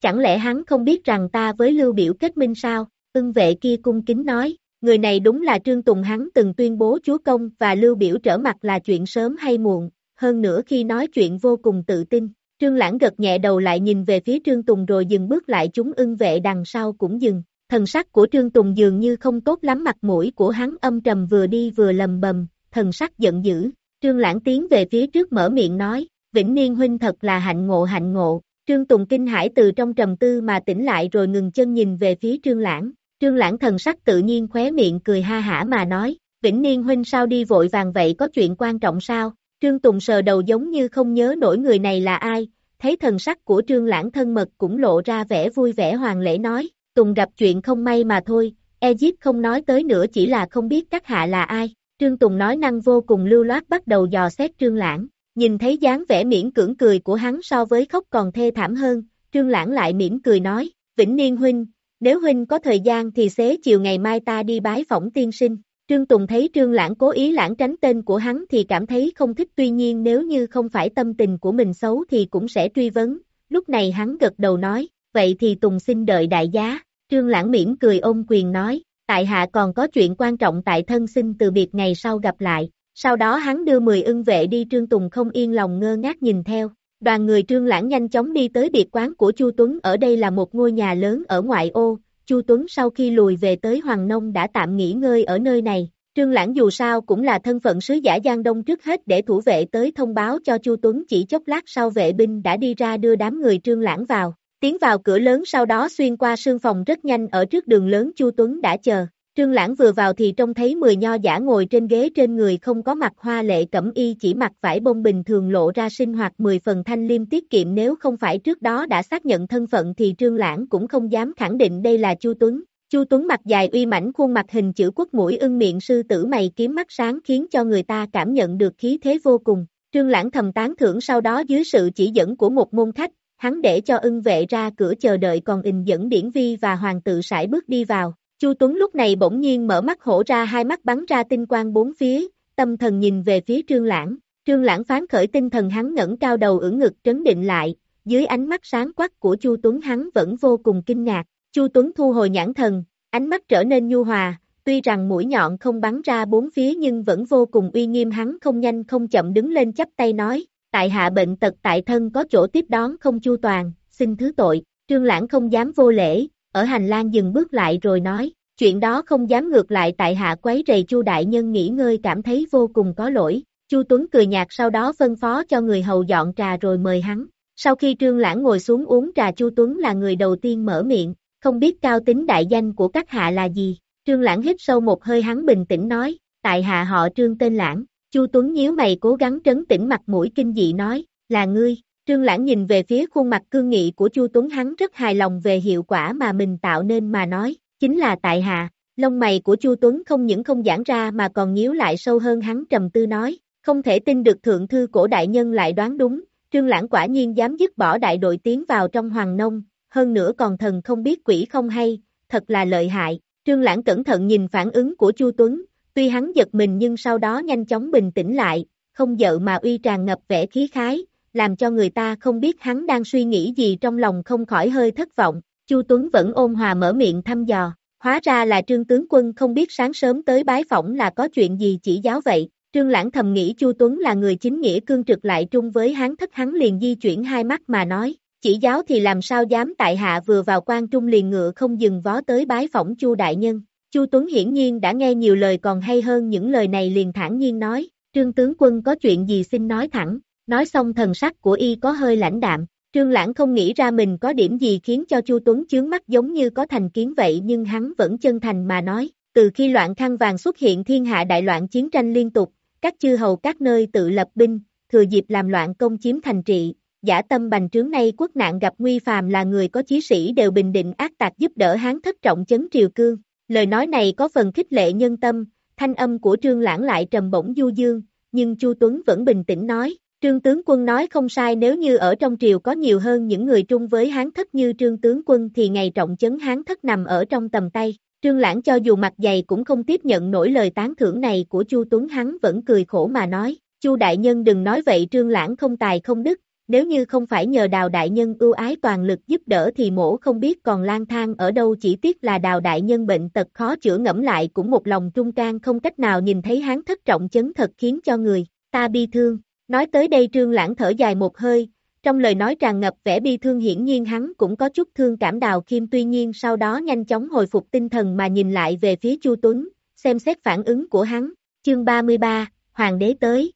Chẳng lẽ hắn không biết rằng ta với Lưu Biểu kết minh sao? Ưng vệ kia cung kính nói, người này đúng là Trương Tùng hắn từng tuyên bố chúa công và Lưu Biểu trở mặt là chuyện sớm hay muộn, hơn nữa khi nói chuyện vô cùng tự tin, Trương Lãng gật nhẹ đầu lại nhìn về phía Trương Tùng rồi dừng bước lại chúng ưng vệ đằng sau cũng dừng. Thần sắc của Trương Tùng dường như không tốt lắm mặt mũi của hắn âm trầm vừa đi vừa lầm bầm, thần sắc giận dữ. Trương Lãng tiến về phía trước mở miệng nói, Vĩnh Niên huynh thật là hạnh ngộ hạnh ngộ. Trương Tùng kinh hãi từ trong trầm tư mà tỉnh lại rồi ngừng chân nhìn về phía Trương Lãng. Trương Lãng thần sắc tự nhiên khóe miệng cười ha hả mà nói, Vĩnh Niên huynh sao đi vội vàng vậy có chuyện quan trọng sao? Trương Tùng sờ đầu giống như không nhớ nổi người này là ai, thấy thần sắc của Trương Lãng thân mật cũng lộ ra vẻ vui vẻ hoàng lễ nói, Tùng gặp chuyện không may mà thôi, Egypt không nói tới nữa chỉ là không biết các hạ là ai. Trương Tùng nói năng vô cùng lưu loát bắt đầu dò xét Trương Lãng, nhìn thấy dáng vẻ miễn cưỡng cười của hắn so với khóc còn thê thảm hơn, Trương Lãng lại mỉm cười nói, Vĩnh Niên Huynh, nếu Huynh có thời gian thì xế chiều ngày mai ta đi bái phỏng tiên sinh. Trương Tùng thấy Trương Lãng cố ý lãng tránh tên của hắn thì cảm thấy không thích tuy nhiên nếu như không phải tâm tình của mình xấu thì cũng sẽ truy vấn, lúc này hắn gật đầu nói, vậy thì Tùng xin đợi đại giá, Trương Lãng mỉm cười ôm quyền nói, tại hạ còn có chuyện quan trọng tại thân xin từ biệt ngày sau gặp lại, sau đó hắn đưa 10 ưng vệ đi Trương Tùng không yên lòng ngơ ngác nhìn theo, đoàn người Trương Lãng nhanh chóng đi tới biệt quán của Chu Tuấn ở đây là một ngôi nhà lớn ở ngoại ô, Chu Tuấn sau khi lùi về tới Hoàng Nông đã tạm nghỉ ngơi ở nơi này. Trương Lãng dù sao cũng là thân phận sứ giả Giang Đông trước hết để thủ vệ tới thông báo cho Chu Tuấn chỉ chốc lát sau vệ binh đã đi ra đưa đám người Trương Lãng vào. Tiến vào cửa lớn sau đó xuyên qua sương phòng rất nhanh ở trước đường lớn Chu Tuấn đã chờ. Trương Lãng vừa vào thì trông thấy 10 nho giả ngồi trên ghế trên người không có mặt hoa lệ cẩm y chỉ mặc vải bông bình thường lộ ra sinh hoạt 10 phần thanh liêm tiết kiệm nếu không phải trước đó đã xác nhận thân phận thì Trương Lãng cũng không dám khẳng định đây là Chu Tuấn. Chu Tuấn mặt dài uy mãnh khuôn mặt hình chữ quốc mũi ưng miệng sư tử mày kiếm mắt sáng khiến cho người ta cảm nhận được khí thế vô cùng. Trương Lãng thầm tán thưởng sau đó dưới sự chỉ dẫn của một môn khách, hắn để cho ưng vệ ra cửa chờ đợi còn ình dẫn điển vi và hoàng tự sải bước đi vào. Chu Tuấn lúc này bỗng nhiên mở mắt hổ ra hai mắt bắn ra tinh quang bốn phía, tâm thần nhìn về phía Trương Lãng. Trương Lãng phán khởi tinh thần hắn ngẩng cao đầu ưỡn ngực trấn định lại, dưới ánh mắt sáng quắc của Chu Tuấn hắn vẫn vô cùng kinh ngạc. Chu Tuấn thu hồi nhãn thần, ánh mắt trở nên nhu hòa, tuy rằng mũi nhọn không bắn ra bốn phía nhưng vẫn vô cùng uy nghiêm hắn không nhanh không chậm đứng lên chắp tay nói, tại hạ bệnh tật tại thân có chỗ tiếp đón không chu toàn, xin thứ tội, trương lãng không dám vô lễ, ở hành lang dừng bước lại rồi nói, chuyện đó không dám ngược lại tại hạ quấy rầy chu đại nhân nghỉ ngơi cảm thấy vô cùng có lỗi, chu Tuấn cười nhạt sau đó phân phó cho người hầu dọn trà rồi mời hắn, sau khi trương lãng ngồi xuống uống trà chu Tuấn là người đầu tiên mở miệng, không biết cao tính đại danh của các hạ là gì, trương lãng hít sâu một hơi hắn bình tĩnh nói, tại hạ họ trương tên lãng, Chu Tuấn nhíu mày cố gắng trấn tĩnh mặt mũi kinh dị nói, là ngươi, Trương Lãng nhìn về phía khuôn mặt cương nghị của Chu Tuấn hắn rất hài lòng về hiệu quả mà mình tạo nên mà nói, chính là tại hạ, lông mày của Chu Tuấn không những không giãn ra mà còn nhíu lại sâu hơn hắn trầm tư nói, không thể tin được thượng thư cổ đại nhân lại đoán đúng, Trương Lãng quả nhiên dám dứt bỏ đại đội tiến vào trong hoàng nông, hơn nữa còn thần không biết quỷ không hay, thật là lợi hại. Trương Lãng cẩn thận nhìn phản ứng của Chu Tuấn, tuy hắn giật mình nhưng sau đó nhanh chóng bình tĩnh lại, không giận mà uy tràn ngập vẻ khí khái, làm cho người ta không biết hắn đang suy nghĩ gì trong lòng không khỏi hơi thất vọng. Chu Tuấn vẫn ôn hòa mở miệng thăm dò, hóa ra là trương tướng quân không biết sáng sớm tới bái phỏng là có chuyện gì chỉ giáo vậy. Trương Lãng thầm nghĩ Chu Tuấn là người chính nghĩa cương trực lại trung với hắn thất hắn liền di chuyển hai mắt mà nói, chỉ giáo thì làm sao dám tại hạ vừa vào quan trung liền ngựa không dừng vó tới bái phỏng Chu đại nhân. Chu Tuấn hiển nhiên đã nghe nhiều lời còn hay hơn những lời này liền thản nhiên nói, Trương tướng quân có chuyện gì xin nói thẳng, nói xong thần sắc của y có hơi lãnh đạm, Trương Lãng không nghĩ ra mình có điểm gì khiến cho Chu Tuấn chướng mắt giống như có thành kiến vậy nhưng hắn vẫn chân thành mà nói, từ khi loạn khăn vàng xuất hiện thiên hạ đại loạn chiến tranh liên tục, các chư hầu các nơi tự lập binh, thừa dịp làm loạn công chiếm thành trị, giả tâm bành trướng nay quốc nạn gặp nguy phàm là người có chí sĩ đều bình định ác tạc giúp đỡ hán thất trọng chấn triều cương. Lời nói này có phần khích lệ nhân tâm, thanh âm của trương lãng lại trầm bổng du dương, nhưng Chu Tuấn vẫn bình tĩnh nói, trương tướng quân nói không sai nếu như ở trong triều có nhiều hơn những người trung với hán thất như trương tướng quân thì ngày trọng chấn hán thất nằm ở trong tầm tay. Trương Lãng cho dù mặt dày cũng không tiếp nhận nổi lời tán thưởng này của Chu Tuấn hắn vẫn cười khổ mà nói, Chu đại nhân đừng nói vậy Trương Lãng không tài không đức, nếu như không phải nhờ đào đại nhân ưu ái toàn lực giúp đỡ thì mổ không biết còn lang thang ở đâu chỉ tiếc là đào đại nhân bệnh tật khó chữa ngẫm lại cũng một lòng trung can không cách nào nhìn thấy hán thất trọng chấn thật khiến cho người ta bi thương. Nói tới đây trương lãng thở dài một hơi, trong lời nói tràn ngập vẻ bi thương hiển nhiên hắn cũng có chút thương cảm đào kim tuy nhiên sau đó nhanh chóng hồi phục tinh thần mà nhìn lại về phía Chu Tuấn, xem xét phản ứng của hắn. Chương 33, Hoàng đế tới.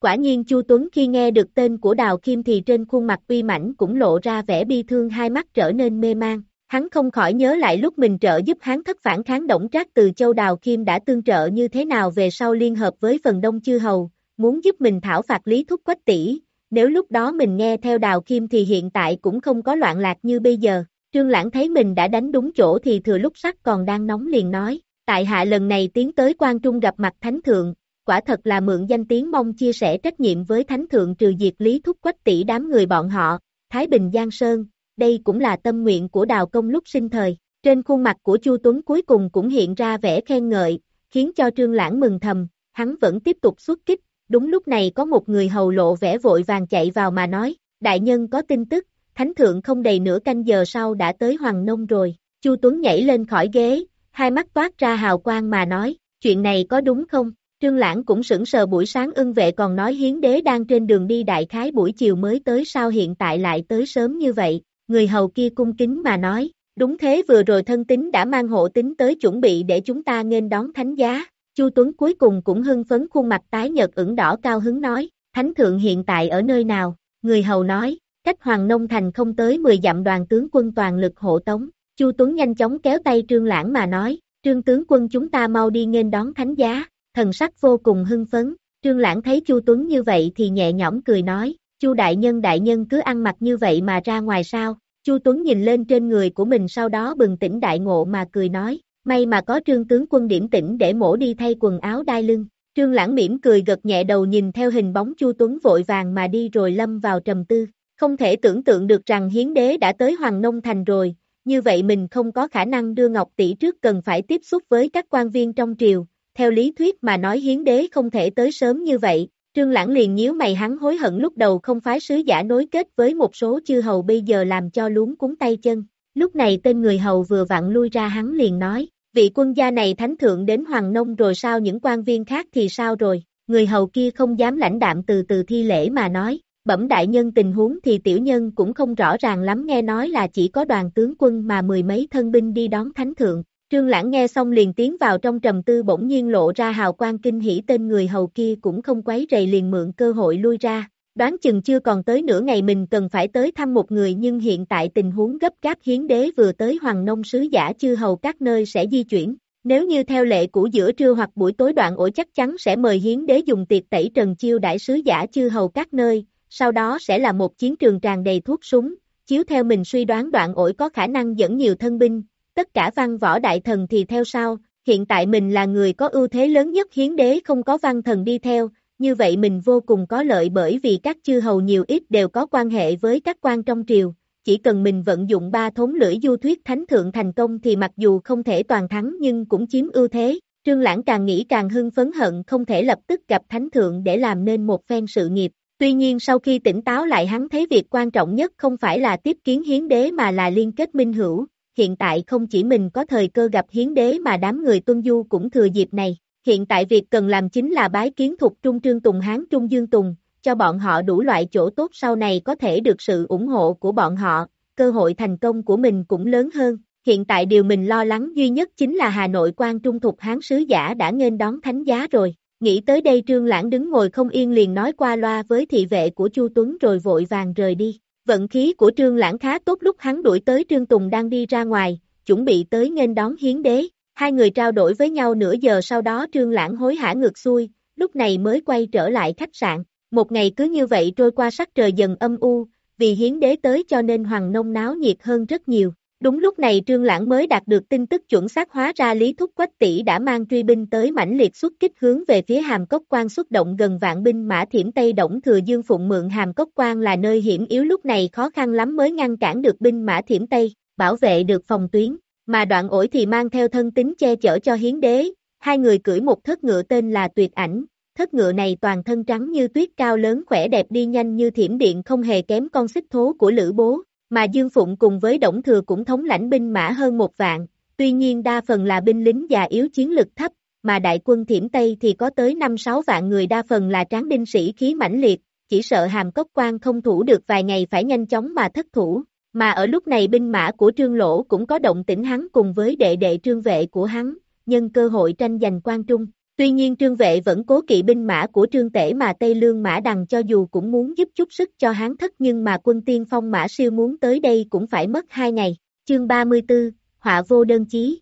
Quả nhiên Chu Tuấn khi nghe được tên của Đào Kim thì trên khuôn mặt uy mãnh cũng lộ ra vẻ bi thương hai mắt trở nên mê mang. Hắn không khỏi nhớ lại lúc mình trợ giúp hắn thất phản kháng động trác từ châu Đào Kim đã tương trợ như thế nào về sau liên hợp với phần đông chư hầu, muốn giúp mình thảo phạt lý thúc quách tỷ, nếu lúc đó mình nghe theo Đào Kim thì hiện tại cũng không có loạn lạc như bây giờ. Trương Lãng thấy mình đã đánh đúng chỗ thì thừa lúc sắc còn đang nóng liền nói, tại hạ lần này tiến tới quan trung gặp mặt thánh thượng, quả thật là mượn danh tiếng mong chia sẻ trách nhiệm với thánh thượng trừ diệt lý thúc quách tỷ đám người bọn họ, Thái Bình Giang Sơn, đây cũng là tâm nguyện của đào công lúc sinh thời. Trên khuôn mặt của Chu Tuấn cuối cùng cũng hiện ra vẻ khen ngợi, khiến cho Trương Lãng mừng thầm, hắn vẫn tiếp tục xuất kích, đúng lúc này có một người hầu lộ vẻ vội vàng chạy vào mà nói, đại nhân có tin tức, thánh thượng không đầy nửa canh giờ sau đã tới Hoàng Nông rồi, Chu Tuấn nhảy lên khỏi ghế, hai mắt toát ra hào quang mà nói, chuyện này có đúng không? Trương Lãng cũng sững sờ buổi sáng ưng vệ còn nói hiến đế đang trên đường đi đại khái buổi chiều mới tới sao hiện tại lại tới sớm như vậy, người hầu kia cung kính mà nói, đúng thế vừa rồi thân tính đã mang hộ tính tới chuẩn bị để chúng ta nghênh đón thánh giá. Chu Tuấn cuối cùng cũng hưng phấn khuôn mặt tái nhợt ửng đỏ cao hứng nói, thánh thượng hiện tại ở nơi nào, người hầu nói, cách Hoàng Nông Thành không tới 10 dặm đoàn tướng quân toàn lực hộ tống, Chu Tuấn nhanh chóng kéo tay Trương Lãng mà nói, Trương tướng quân chúng ta mau đi nghênh đón thánh giá, thần sắc vô cùng hưng phấn, Trương Lãng thấy Chu Tuấn như vậy thì nhẹ nhõm cười nói, Chu đại nhân đại nhân cứ ăn mặc như vậy mà ra ngoài sao, Chu Tuấn nhìn lên trên người của mình sau đó bừng tỉnh đại ngộ mà cười nói, may mà có trương tướng quân điểm tỉnh để mổ đi thay quần áo đai lưng. Trương Lãng mỉm cười gật nhẹ đầu nhìn theo hình bóng Chu Tuấn vội vàng mà đi rồi lâm vào trầm tư. Không thể tưởng tượng được rằng hiến đế đã tới Hoàng Nông Thành rồi, như vậy mình không có khả năng đưa Ngọc Tỷ trước cần phải tiếp xúc với các quan viên trong triều. Theo lý thuyết mà nói hiến đế không thể tới sớm như vậy, Trương Lãng liền nhíu mày hắn hối hận lúc đầu không phái sứ giả nối kết với một số chư hầu bây giờ làm cho luống cuốn tay chân. Lúc này tên người hầu vừa vặn lui ra hắn liền nói, vị quân gia này thánh thượng đến Hoàng Nông rồi sao những quan viên khác thì sao rồi, người hầu kia không dám lãnh đạm từ từ thi lễ mà nói, bẩm đại nhân tình huống thì tiểu nhân cũng không rõ ràng lắm nghe nói là chỉ có đoàn tướng quân mà mười mấy thân binh đi đón thánh thượng, Trương Lãng nghe xong liền tiến vào trong trầm tư bỗng nhiên lộ ra hào quang kinh hỉ tên người hầu kia cũng không quấy rầy liền mượn cơ hội lui ra. Đoán chừng chưa còn tới nửa ngày mình cần phải tới thăm một người nhưng hiện tại tình huống gấp gáp hiến đế vừa tới hoàng nông sứ giả chư hầu các nơi sẽ di chuyển. Nếu như theo lệ của giữa trưa hoặc buổi tối đoạn ổi chắc chắn sẽ mời hiến đế dùng tiệc tẩy trần chiêu đại sứ giả chư hầu các nơi, sau đó sẽ là một chiến trường tràn đầy thuốc súng, chiếu theo mình suy đoán đoạn ổi có khả năng dẫn nhiều thân binh, tất cả văn võ đại thần thì theo sau, hiện tại mình là người có ưu thế lớn nhất hiến đế không có văn thần đi theo, như vậy mình vô cùng có lợi bởi vì các chư hầu nhiều ít đều có quan hệ với các quan trong triều, chỉ cần mình vận dụng ba thốn lưỡi du thuyết thánh thượng thành công thì mặc dù không thể toàn thắng nhưng cũng chiếm ưu thế, trương lãng càng nghĩ càng hưng phấn hận không thể lập tức gặp thánh thượng để làm nên một phen sự nghiệp. Tuy nhiên sau khi tỉnh táo lại hắn thấy việc quan trọng nhất không phải là tiếp kiến hiến đế mà là liên kết minh hữu, hiện tại không chỉ mình có thời cơ gặp hiến đế mà đám người tuân du cũng thừa dịp này. Hiện tại việc cần làm chính là bái kiến thuộc Trung Trương Tùng Hán Trung Dương Tùng, cho bọn họ đủ loại chỗ tốt sau này có thể được sự ủng hộ của bọn họ, cơ hội thành công của mình cũng lớn hơn. Hiện tại điều mình lo lắng duy nhất chính là Hà Nội quan trung thục Hán sứ giả đã nghênh đón thánh giá rồi. Nghĩ tới đây Trương Lãng đứng ngồi không yên liền nói qua loa với thị vệ của Chu Tuấn rồi vội vàng rời đi. Vận khí của Trương Lãng khá tốt lúc hắn đuổi tới Trương Tùng đang đi ra ngoài, chuẩn bị tới nghênh đón hiến đế. Hai người trao đổi với nhau nửa giờ sau đó Trương Lãng hối hả ngược xuôi, lúc này mới quay trở lại khách sạn. Một ngày cứ như vậy trôi qua sắc trời dần âm u, vì hiến đế tới cho nên hoàng nông náo nhiệt hơn rất nhiều. Đúng lúc này Trương Lãng mới đạt được tin tức chuẩn xác hóa ra Lý Thúc Quách Tỷ đã mang truy binh tới mãnh liệt xuất kích hướng về phía Hàm Cốc Quan xuất động gần vạn binh mã thiểm Tây Động Thừa Dương phụng mượn Hàm Cốc Quan là nơi hiểm yếu lúc này khó khăn lắm mới ngăn cản được binh mã thiểm Tây, bảo vệ được phòng tuyến, mà đoạn ổi thì mang theo thân tính che chở cho hiến đế, hai người cưỡi một thất ngựa tên là Tuyệt Ảnh, thất ngựa này toàn thân trắng như tuyết cao lớn khỏe đẹp đi nhanh như thiểm điện không hề kém con xích thố của Lữ Bố, mà Dương Phụng cùng với Đổng Thừa cũng thống lãnh binh mã hơn một vạn, tuy nhiên đa phần là binh lính già yếu chiến lực thấp, mà đại quân thiểm Tây thì có tới 5-6 vạn người đa phần là tráng binh sĩ khí mãnh liệt, chỉ sợ hàm cốc quan không thủ được vài ngày phải nhanh chóng mà thất thủ, mà ở lúc này binh mã của Trương Lỗ cũng có động tĩnh hắn cùng với đệ đệ trương vệ của hắn, nhân cơ hội tranh giành quan trung. Tuy nhiên trương vệ vẫn cố kỵ binh mã của trương tể mà Tây Lương mã đằng cho dù cũng muốn giúp chút sức cho hán thất nhưng mà quân tiên phong mã siêu muốn tới đây cũng phải mất hai ngày. Chương 34, Họa vô đơn chí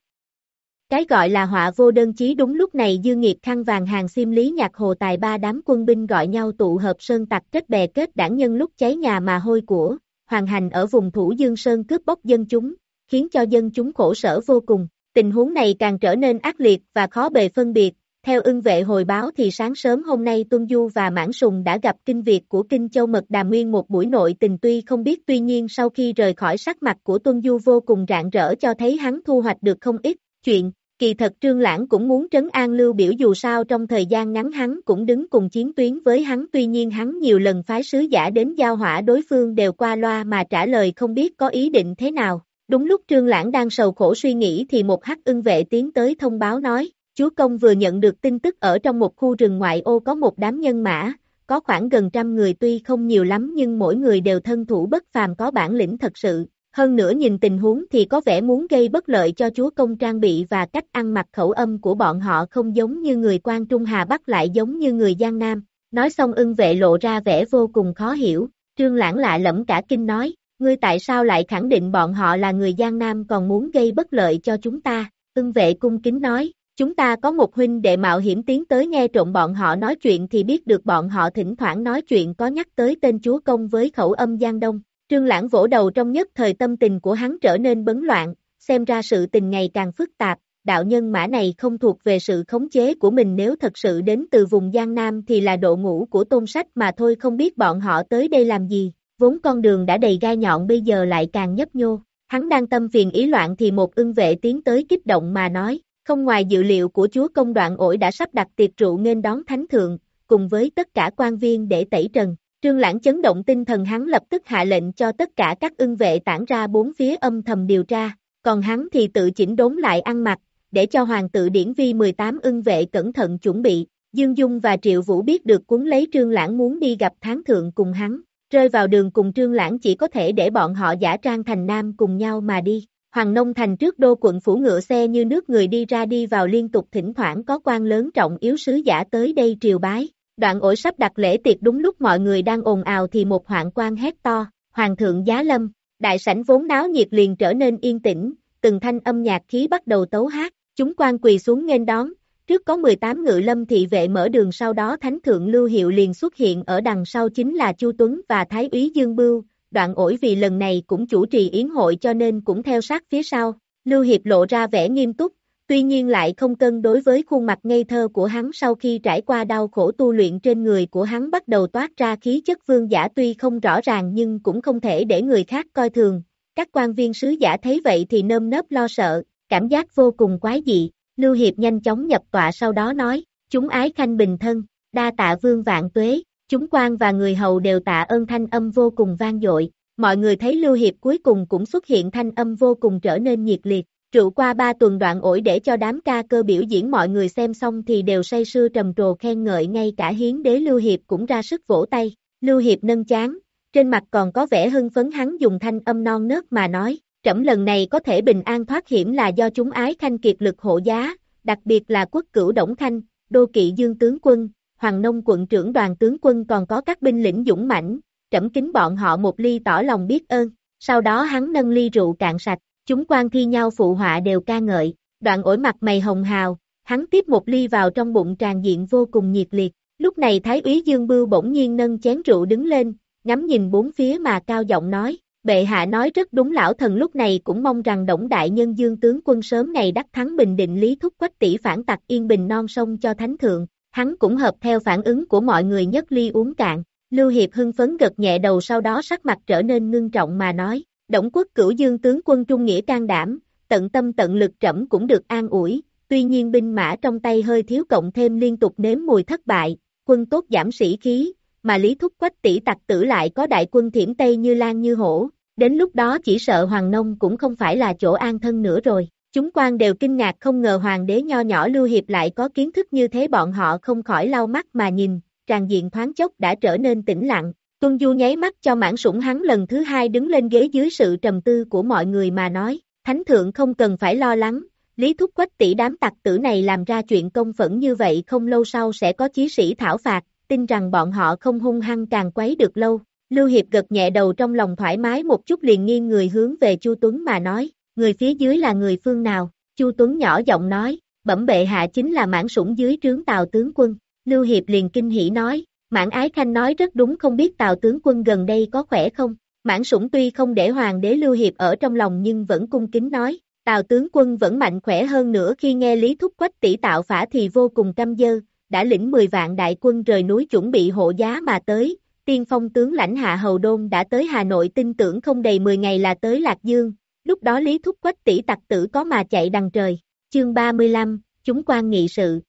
Cái gọi là họa vô đơn chí đúng lúc này Dương Nghiệp khăn vàng hàng xiêm lý nhạc hồ tài ba đám quân binh gọi nhau tụ hợp sơn tặc kết bè kết đảng nhân lúc cháy nhà mà hôi của, hoàng hành ở vùng thủ Dương Sơn cướp bóc dân chúng, khiến cho dân chúng khổ sở vô cùng. Tình huống này càng trở nên ác liệt và khó bề phân biệt, theo ưng vệ hồi báo thì sáng sớm hôm nay Tuân Du và Mãn Sùng đã gặp kinh việt của Kinh Châu Mật Đà Nguyên một buổi nội tình tuy không biết tuy nhiên sau khi rời khỏi sắc mặt của Tuân Du vô cùng rạng rỡ cho thấy hắn thu hoạch được không ít chuyện. Kỳ thật Trương Lãng cũng muốn trấn an Lưu Biểu dù sao trong thời gian ngắn hắn cũng đứng cùng chiến tuyến với hắn tuy nhiên hắn nhiều lần phái sứ giả đến giao hỏa đối phương đều qua loa mà trả lời không biết có ý định thế nào. Đúng lúc Trương Lãng đang sầu khổ suy nghĩ thì một hắc ưng vệ tiến tới thông báo nói, Chúa Công vừa nhận được tin tức ở trong một khu rừng ngoại ô có một đám nhân mã, có khoảng gần trăm người tuy không nhiều lắm nhưng mỗi người đều thân thủ bất phàm có bản lĩnh thật sự. Hơn nữa nhìn tình huống thì có vẻ muốn gây bất lợi cho chúa công trang bị và cách ăn mặc khẩu âm của bọn họ không giống như người quan Trung Hà Bắc lại giống như người Giang Nam. Nói xong ưng vệ lộ ra vẻ vô cùng khó hiểu, trương lãng lạ lẫm cả kinh nói, ngươi tại sao lại khẳng định bọn họ là người Giang Nam còn muốn gây bất lợi cho chúng ta, ưng vệ cung kính nói, Chúng ta có một huynh đệ mạo hiểm tiến tới nghe trộm bọn họ nói chuyện thì biết được bọn họ thỉnh thoảng nói chuyện có nhắc tới tên chúa công với khẩu âm Giang Đông. Trương Lãng vỗ đầu trong nhất thời tâm tình của hắn trở nên bấn loạn, xem ra sự tình ngày càng phức tạp, đạo nhân mã này không thuộc về sự khống chế của mình nếu thật sự đến từ vùng Giang Nam thì là độ ngũ của tôn sách mà thôi không biết bọn họ tới đây làm gì, vốn con đường đã đầy gai nhọn bây giờ lại càng nhấp nhô. Hắn đang tâm phiền ý loạn thì một ưng vệ tiến tới kích động mà nói, không ngoài dự liệu của chúa công đoạn ổi đã sắp đặt tiệc rượu nên đón thánh thượng, cùng với tất cả quan viên để tẩy trần. Trương Lãng chấn động tinh thần hắn lập tức hạ lệnh cho tất cả các ưng vệ tản ra bốn phía âm thầm điều tra, còn hắn thì tự chỉnh đốn lại ăn mặc, để cho hoàng tự điển vi 18 ưng vệ cẩn thận chuẩn bị. Dương Dung và Triệu Vũ biết được cuốn lấy Trương Lãng muốn đi gặp Tháng Thượng cùng hắn, rơi vào đường cùng Trương Lãng chỉ có thể để bọn họ giả trang thành nam cùng nhau mà đi. Hoàng Nông Thành trước đô quận phủ ngựa xe như nước người đi ra đi vào liên tục thỉnh thoảng có quan lớn trọng yếu sứ giả tới đây triều bái. Đoạn ổi sắp đặt lễ tiệc đúng lúc mọi người đang ồn ào thì một hoạn quan hét to, Hoàng thượng giá lâm, đại sảnh vốn náo nhiệt liền trở nên yên tĩnh, từng thanh âm nhạc khí bắt đầu tấu hát, chúng quan quỳ xuống nghênh đón, trước có 18 ngự lâm thị vệ mở đường sau đó thánh thượng lưu hiệu liền xuất hiện ở đằng sau chính là Chu Tuấn và Thái úy Dương Bưu, đoạn ổi vì lần này cũng chủ trì yến hội cho nên cũng theo sát phía sau, Lưu Hiệp lộ ra vẻ nghiêm túc, tuy nhiên lại không cân đối với khuôn mặt ngây thơ của hắn sau khi trải qua đau khổ tu luyện trên người của hắn bắt đầu toát ra khí chất vương giả tuy không rõ ràng nhưng cũng không thể để người khác coi thường, các quan viên sứ giả thấy vậy thì nơm nớp lo sợ, cảm giác vô cùng quái dị, Lưu Hiệp nhanh chóng nhập tọa sau đó nói, chúng ái khanh bình thân, đa tạ vương vạn tuế, Chúng quan và người hầu đều tạ ơn thanh âm vô cùng vang dội, mọi người thấy Lưu Hiệp cuối cùng cũng xuất hiện thanh âm vô cùng trở nên nhiệt liệt. Rượu qua ba tuần đoạn ổi để cho đám ca cơ biểu diễn mọi người xem xong thì đều say sưa trầm trồ khen ngợi ngay cả hiến đế Lưu Hiệp cũng ra sức vỗ tay. Lưu Hiệp nâng chán, trên mặt còn có vẻ hưng phấn hắn dùng thanh âm non nớt mà nói, trẫm lần này có thể bình an thoát hiểm là do chúng ái khanh kiệt lực hộ giá, đặc biệt là quốc cửu Đổng Khanh, đô kỵ dương tướng quân, Hoàng Nông quận trưởng đoàn tướng quân còn có các binh lĩnh dũng mãnh, trẫm kính bọn họ một ly tỏ lòng biết ơn, sau đó hắn nâng ly rượu cạn sạch, chúng quan thi nhau phụ họa đều ca ngợi, đoạn ổi mặt mày hồng hào, hắn tiếp một ly vào trong bụng tràn diện vô cùng nhiệt liệt, lúc này Thái úy Dương Bưu bỗng nhiên nâng chén rượu đứng lên, ngắm nhìn bốn phía mà cao giọng nói, bệ hạ nói rất đúng lão thần lúc này cũng mong rằng Đổng Đại Nhân Dương tướng quân sớm ngày đắc thắng bình định lý thúc quách tỷ phản tặc yên bình non sông cho thánh thượng, Hắn cũng hợp theo phản ứng của mọi người nhất ly uống cạn, Lưu Hiệp hưng phấn gật nhẹ đầu sau đó sắc mặt trở nên ngưng trọng mà nói, Đổng quốc cửu dương tướng quân trung nghĩa can đảm, tận tâm tận lực trẫm cũng được an ủi, tuy nhiên binh mã trong tay hơi thiếu cộng thêm liên tục nếm mùi thất bại, quân tốt giảm sĩ khí, mà lý thúc quách tỷ tặc tử lại có đại quân thiểm Tây như lan như hổ, đến lúc đó chỉ sợ Hoàng Nông cũng không phải là chỗ an thân nữa rồi. Chúng quan đều kinh ngạc không ngờ hoàng đế nho nhỏ Lưu Hiệp lại có kiến thức như thế bọn họ không khỏi lau mắt mà nhìn, tràn diện thoáng chốc đã trở nên tĩnh lặng. Tuân Du nháy mắt cho mãn sủng hắn lần thứ hai đứng lên ghế dưới sự trầm tư của mọi người mà nói, thánh thượng không cần phải lo lắng, lý thúc quách tỷ đám tặc tử này làm ra chuyện công phẫn như vậy không lâu sau sẽ có chí sĩ thảo phạt, tin rằng bọn họ không hung hăng càng quấy được lâu. Lưu Hiệp gật nhẹ đầu trong lòng thoải mái một chút liền nghiêng người hướng về Chu Tuấn mà nói, người phía dưới là người phương nào, Chu Tuấn nhỏ giọng nói, bẩm bệ hạ chính là mãn sủng dưới trướng Tào tướng quân, Lưu Hiệp liền kinh hỉ nói, mãn ái khanh nói rất đúng không biết Tào tướng quân gần đây có khỏe không, mãn sủng tuy không để hoàng đế Lưu Hiệp ở trong lòng nhưng vẫn cung kính nói, Tào tướng quân vẫn mạnh khỏe hơn nữa khi nghe Lý Thúc Quách tỷ tạo phả thì vô cùng căm dơ, đã lĩnh 10 vạn đại quân rời núi chuẩn bị hộ giá mà tới, tiên phong tướng lãnh hạ hầu đôn đã tới Hà Nội tin tưởng không đầy 10 ngày là tới Lạc Dương, lúc đó Lý Thúc Quách tỷ tặc tử có mà chạy đằng trời. Chương 35, chúng quan nghị sự.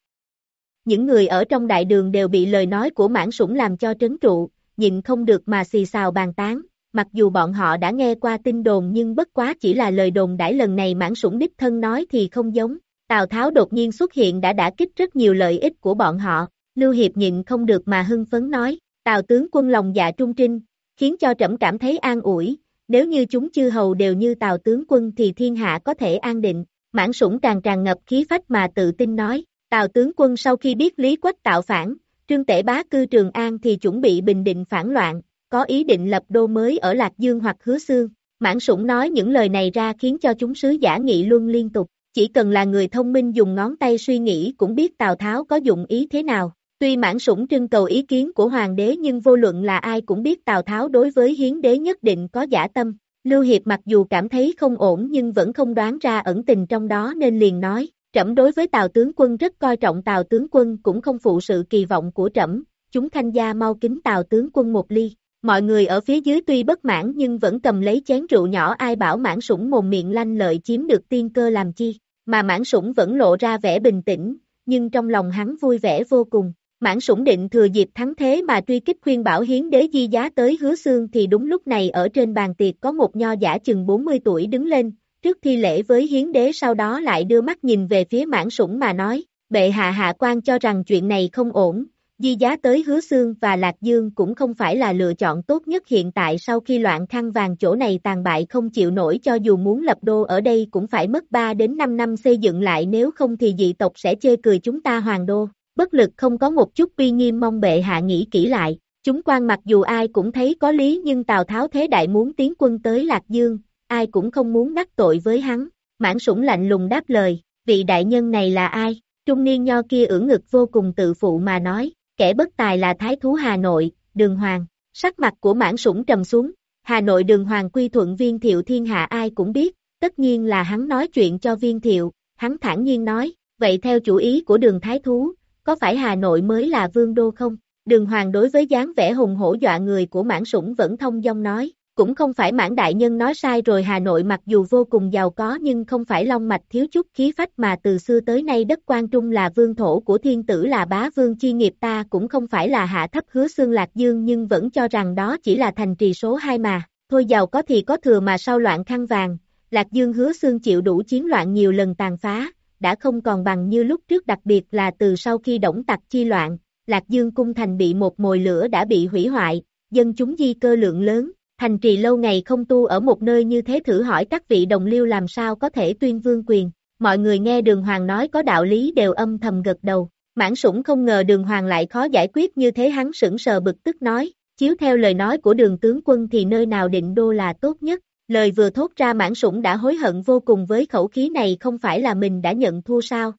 Những người ở trong đại đường đều bị lời nói của mãn sủng làm cho trấn trụ, nhịn không được mà xì xào bàn tán, mặc dù bọn họ đã nghe qua tin đồn nhưng bất quá chỉ là lời đồn đãi lần này mãn sủng đích thân nói thì không giống. Tào Tháo đột nhiên xuất hiện đã đã kích rất nhiều lợi ích của bọn họ, Lưu Hiệp nhịn không được mà hưng phấn nói, Tào tướng quân lòng dạ trung trinh, khiến cho trẫm cảm thấy an ủi, nếu như chúng chư hầu đều như Tào tướng quân thì thiên hạ có thể an định, mãn sủng càng tràn ngập khí phách mà tự tin nói, Tào tướng quân sau khi biết Lý Quách tạo phản, trương tể bá cư Trường An thì chuẩn bị bình định phản loạn, có ý định lập đô mới ở Lạc Dương hoặc Hứa Xương. Mãn sủng nói những lời này ra khiến cho chúng sứ giả nghị luân liên tục, chỉ cần là người thông minh dùng ngón tay suy nghĩ cũng biết Tào Tháo có dụng ý thế nào. Tuy mãn sủng trưng cầu ý kiến của hoàng đế nhưng vô luận là ai cũng biết Tào Tháo đối với hiến đế nhất định có giả tâm. Lưu Hiệp mặc dù cảm thấy không ổn nhưng vẫn không đoán ra ẩn tình trong đó nên liền nói, trẫm đối với Tào tướng quân rất coi trọng Tào tướng quân cũng không phụ sự kỳ vọng của trẫm, chúng khanh gia mau kính Tào tướng quân một ly. Mọi người ở phía dưới tuy bất mãn nhưng vẫn cầm lấy chén rượu nhỏ ai bảo mãn sủng mồm miệng lanh lợi chiếm được tiên cơ làm chi, mà mãn sủng vẫn lộ ra vẻ bình tĩnh, nhưng trong lòng hắn vui vẻ vô cùng. Mãn sủng định thừa dịp thắng thế mà truy kích khuyên bảo hiến đế di giá tới hứa xương thì đúng lúc này ở trên bàn tiệc có một nho giả chừng 40 tuổi đứng lên, trước thi lễ với hiến đế sau đó lại đưa mắt nhìn về phía mãn sủng mà nói, bệ hạ hạ quan cho rằng chuyện này không ổn, di giá tới hứa xương và lạc dương cũng không phải là lựa chọn tốt nhất hiện tại sau khi loạn khăn vàng chỗ này tàn bại không chịu nổi cho dù muốn lập đô ở đây cũng phải mất 3 đến 5 năm xây dựng lại nếu không thì dị tộc sẽ chê cười chúng ta hoàng đô bất lực không có một chút uy nghiêm mong bệ hạ nghĩ kỹ lại. Chúng quan mặc dù ai cũng thấy có lý nhưng Tào Tháo thế đại muốn tiến quân tới Lạc Dương, ai cũng không muốn đắc tội với hắn. Mãn sủng lạnh lùng đáp lời, vị đại nhân này là ai? Trung niên nho kia ưỡn ngực vô cùng tự phụ mà nói, kẻ bất tài là Thái Thú Hà Nội, Đường Hoàng. Sắc mặt của mãn sủng trầm xuống, Hà Nội Đường Hoàng quy thuận viên thiệu thiên hạ ai cũng biết, tất nhiên là hắn nói chuyện cho viên thiệu, hắn thản nhiên nói, vậy theo chủ ý của đường Thái Thú, có phải Hà Nội mới là vương đô không? Đường Hoàng đối với dáng vẻ hùng hổ dọa người của mãn sủng vẫn thông dong nói, cũng không phải mãn đại nhân nói sai rồi Hà Nội mặc dù vô cùng giàu có nhưng không phải long mạch thiếu chút khí phách mà từ xưa tới nay đất quan trung là vương thổ của thiên tử là bá vương chi nghiệp ta cũng không phải là hạ thấp hứa xương lạc dương nhưng vẫn cho rằng đó chỉ là thành trì số 2 mà, thôi giàu có thì có thừa mà sau loạn khăn vàng, lạc dương hứa xương chịu đủ chiến loạn nhiều lần tàn phá, đã không còn bằng như lúc trước đặc biệt là từ sau khi đổng tặc chi loạn, Lạc Dương cung thành bị một mồi lửa đã bị hủy hoại, dân chúng di cơ lượng lớn, thành trì lâu ngày không tu ở một nơi như thế thử hỏi các vị đồng liêu làm sao có thể tuyên vương quyền. Mọi người nghe đường hoàng nói có đạo lý đều âm thầm gật đầu, mãn sủng không ngờ đường hoàng lại khó giải quyết như thế hắn sững sờ bực tức nói, chiếu theo lời nói của đường tướng quân thì nơi nào định đô là tốt nhất, Lời vừa thốt ra mãn sủng đã hối hận vô cùng với khẩu khí này không phải là mình đã nhận thua sao.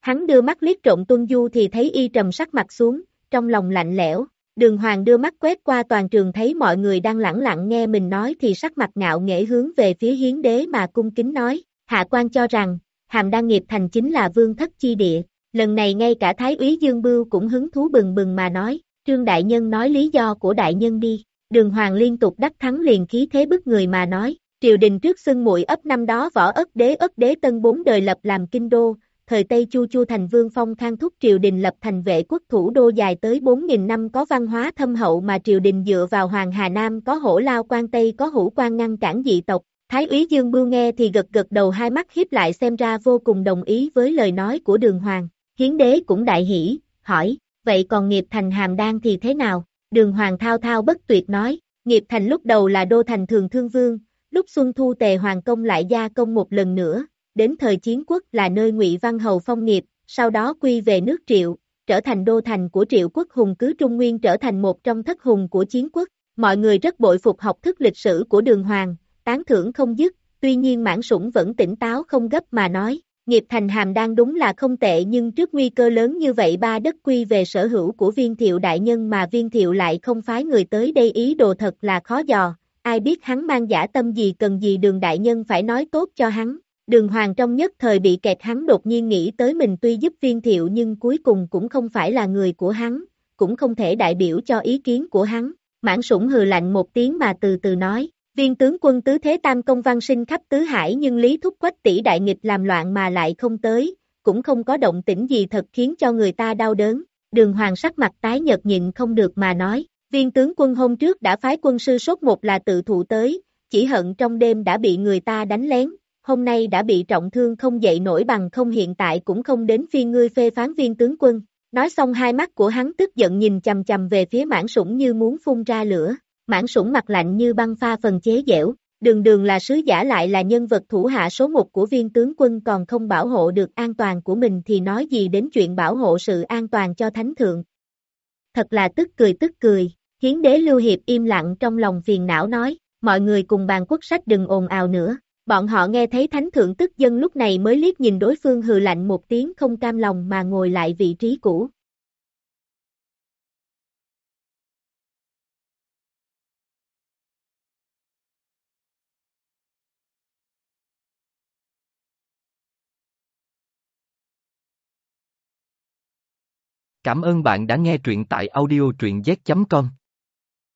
Hắn đưa mắt liếc trộm tuân du thì thấy y trầm sắc mặt xuống, trong lòng lạnh lẽo, đường hoàng đưa mắt quét qua toàn trường thấy mọi người đang lẳng lặng nghe mình nói thì sắc mặt ngạo nghễ hướng về phía hiến đế mà cung kính nói, hạ quan cho rằng, hàm đăng nghiệp thành chính là vương thất chi địa, lần này ngay cả Thái úy Dương Bưu cũng hứng thú bừng bừng mà nói, trương đại nhân nói lý do của đại nhân đi. Đường Hoàng liên tục đắc thắng liền khí thế bức người mà nói, triều đình trước xưng muội ấp năm đó võ ất đế ất đế tân bốn đời lập làm kinh đô, thời Tây Chu Chu thành vương phong khang thúc triều đình lập thành vệ quốc thủ đô dài tới 4.000 năm có văn hóa thâm hậu mà triều đình dựa vào Hoàng Hà Nam có hổ lao quan Tây có hữu quan ngăn cản dị tộc. Thái úy Dương Bưu nghe thì gật gật đầu hai mắt hiếp lại xem ra vô cùng đồng ý với lời nói của đường hoàng. Hiến đế cũng đại hỷ, hỏi, vậy còn nghiệp thành hàm đan thì thế nào? Đường Hoàng thao thao bất tuyệt nói, nghiệp thành lúc đầu là đô thành thường thương vương, lúc Xuân Thu Tề Hoàng công lại gia công một lần nữa, đến thời chiến quốc là nơi Ngụy Văn Hầu phong nghiệp, sau đó quy về nước Triệu, trở thành đô thành của Triệu quốc hùng cứ Trung Nguyên trở thành một trong thất hùng của chiến quốc. Mọi người rất bội phục học thức lịch sử của đường hoàng, tán thưởng không dứt, tuy nhiên mãn sủng vẫn tỉnh táo không gấp mà nói, nghiệp thành hàm đang đúng là không tệ nhưng trước nguy cơ lớn như vậy ba đất quy về sở hữu của viên thiệu đại nhân mà viên thiệu lại không phái người tới đây ý đồ thật là khó dò, ai biết hắn mang giả tâm gì cần gì đường đại nhân phải nói tốt cho hắn. Đường hoàng trong nhất thời bị kẹt hắn đột nhiên nghĩ tới mình tuy giúp viên thiệu nhưng cuối cùng cũng không phải là người của hắn, cũng không thể đại biểu cho ý kiến của hắn. Mãn sủng hừ lạnh một tiếng mà từ từ nói, viên tướng quân tứ thế tam công văn sinh khắp tứ hải nhưng lý thúc quách tỷ đại nghịch làm loạn mà lại không tới, cũng không có động tĩnh gì thật khiến cho người ta đau đớn. Đường hoàng sắc mặt tái nhợt nhịn không được mà nói, viên tướng quân hôm trước đã phái quân sư sốt một là tự thụ tới, chỉ hận trong đêm đã bị người ta đánh lén, hôm nay đã bị trọng thương không dậy nổi bằng không hiện tại cũng không đến phi ngươi phê phán viên tướng quân. Nói xong hai mắt của hắn tức giận nhìn chầm chầm về phía mãn sủng như muốn phun ra lửa, mãn sủng mặt lạnh như băng pha phần chế dẻo, đường đường là sứ giả lại là nhân vật thủ hạ số một của viên tướng quân còn không bảo hộ được an toàn của mình thì nói gì đến chuyện bảo hộ sự an toàn cho thánh thượng. Thật là tức cười tức cười, hiến đế lưu hiệp im lặng trong lòng phiền não nói, mọi người cùng bàn quốc sách đừng ồn ào nữa. Bọn họ nghe thấy thánh thượng tức dân lúc này mới liếc nhìn đối phương hừ lạnh một tiếng không cam lòng mà ngồi lại vị trí cũ. Cảm ơn bạn đã nghe truyện tại audio truyện z.com.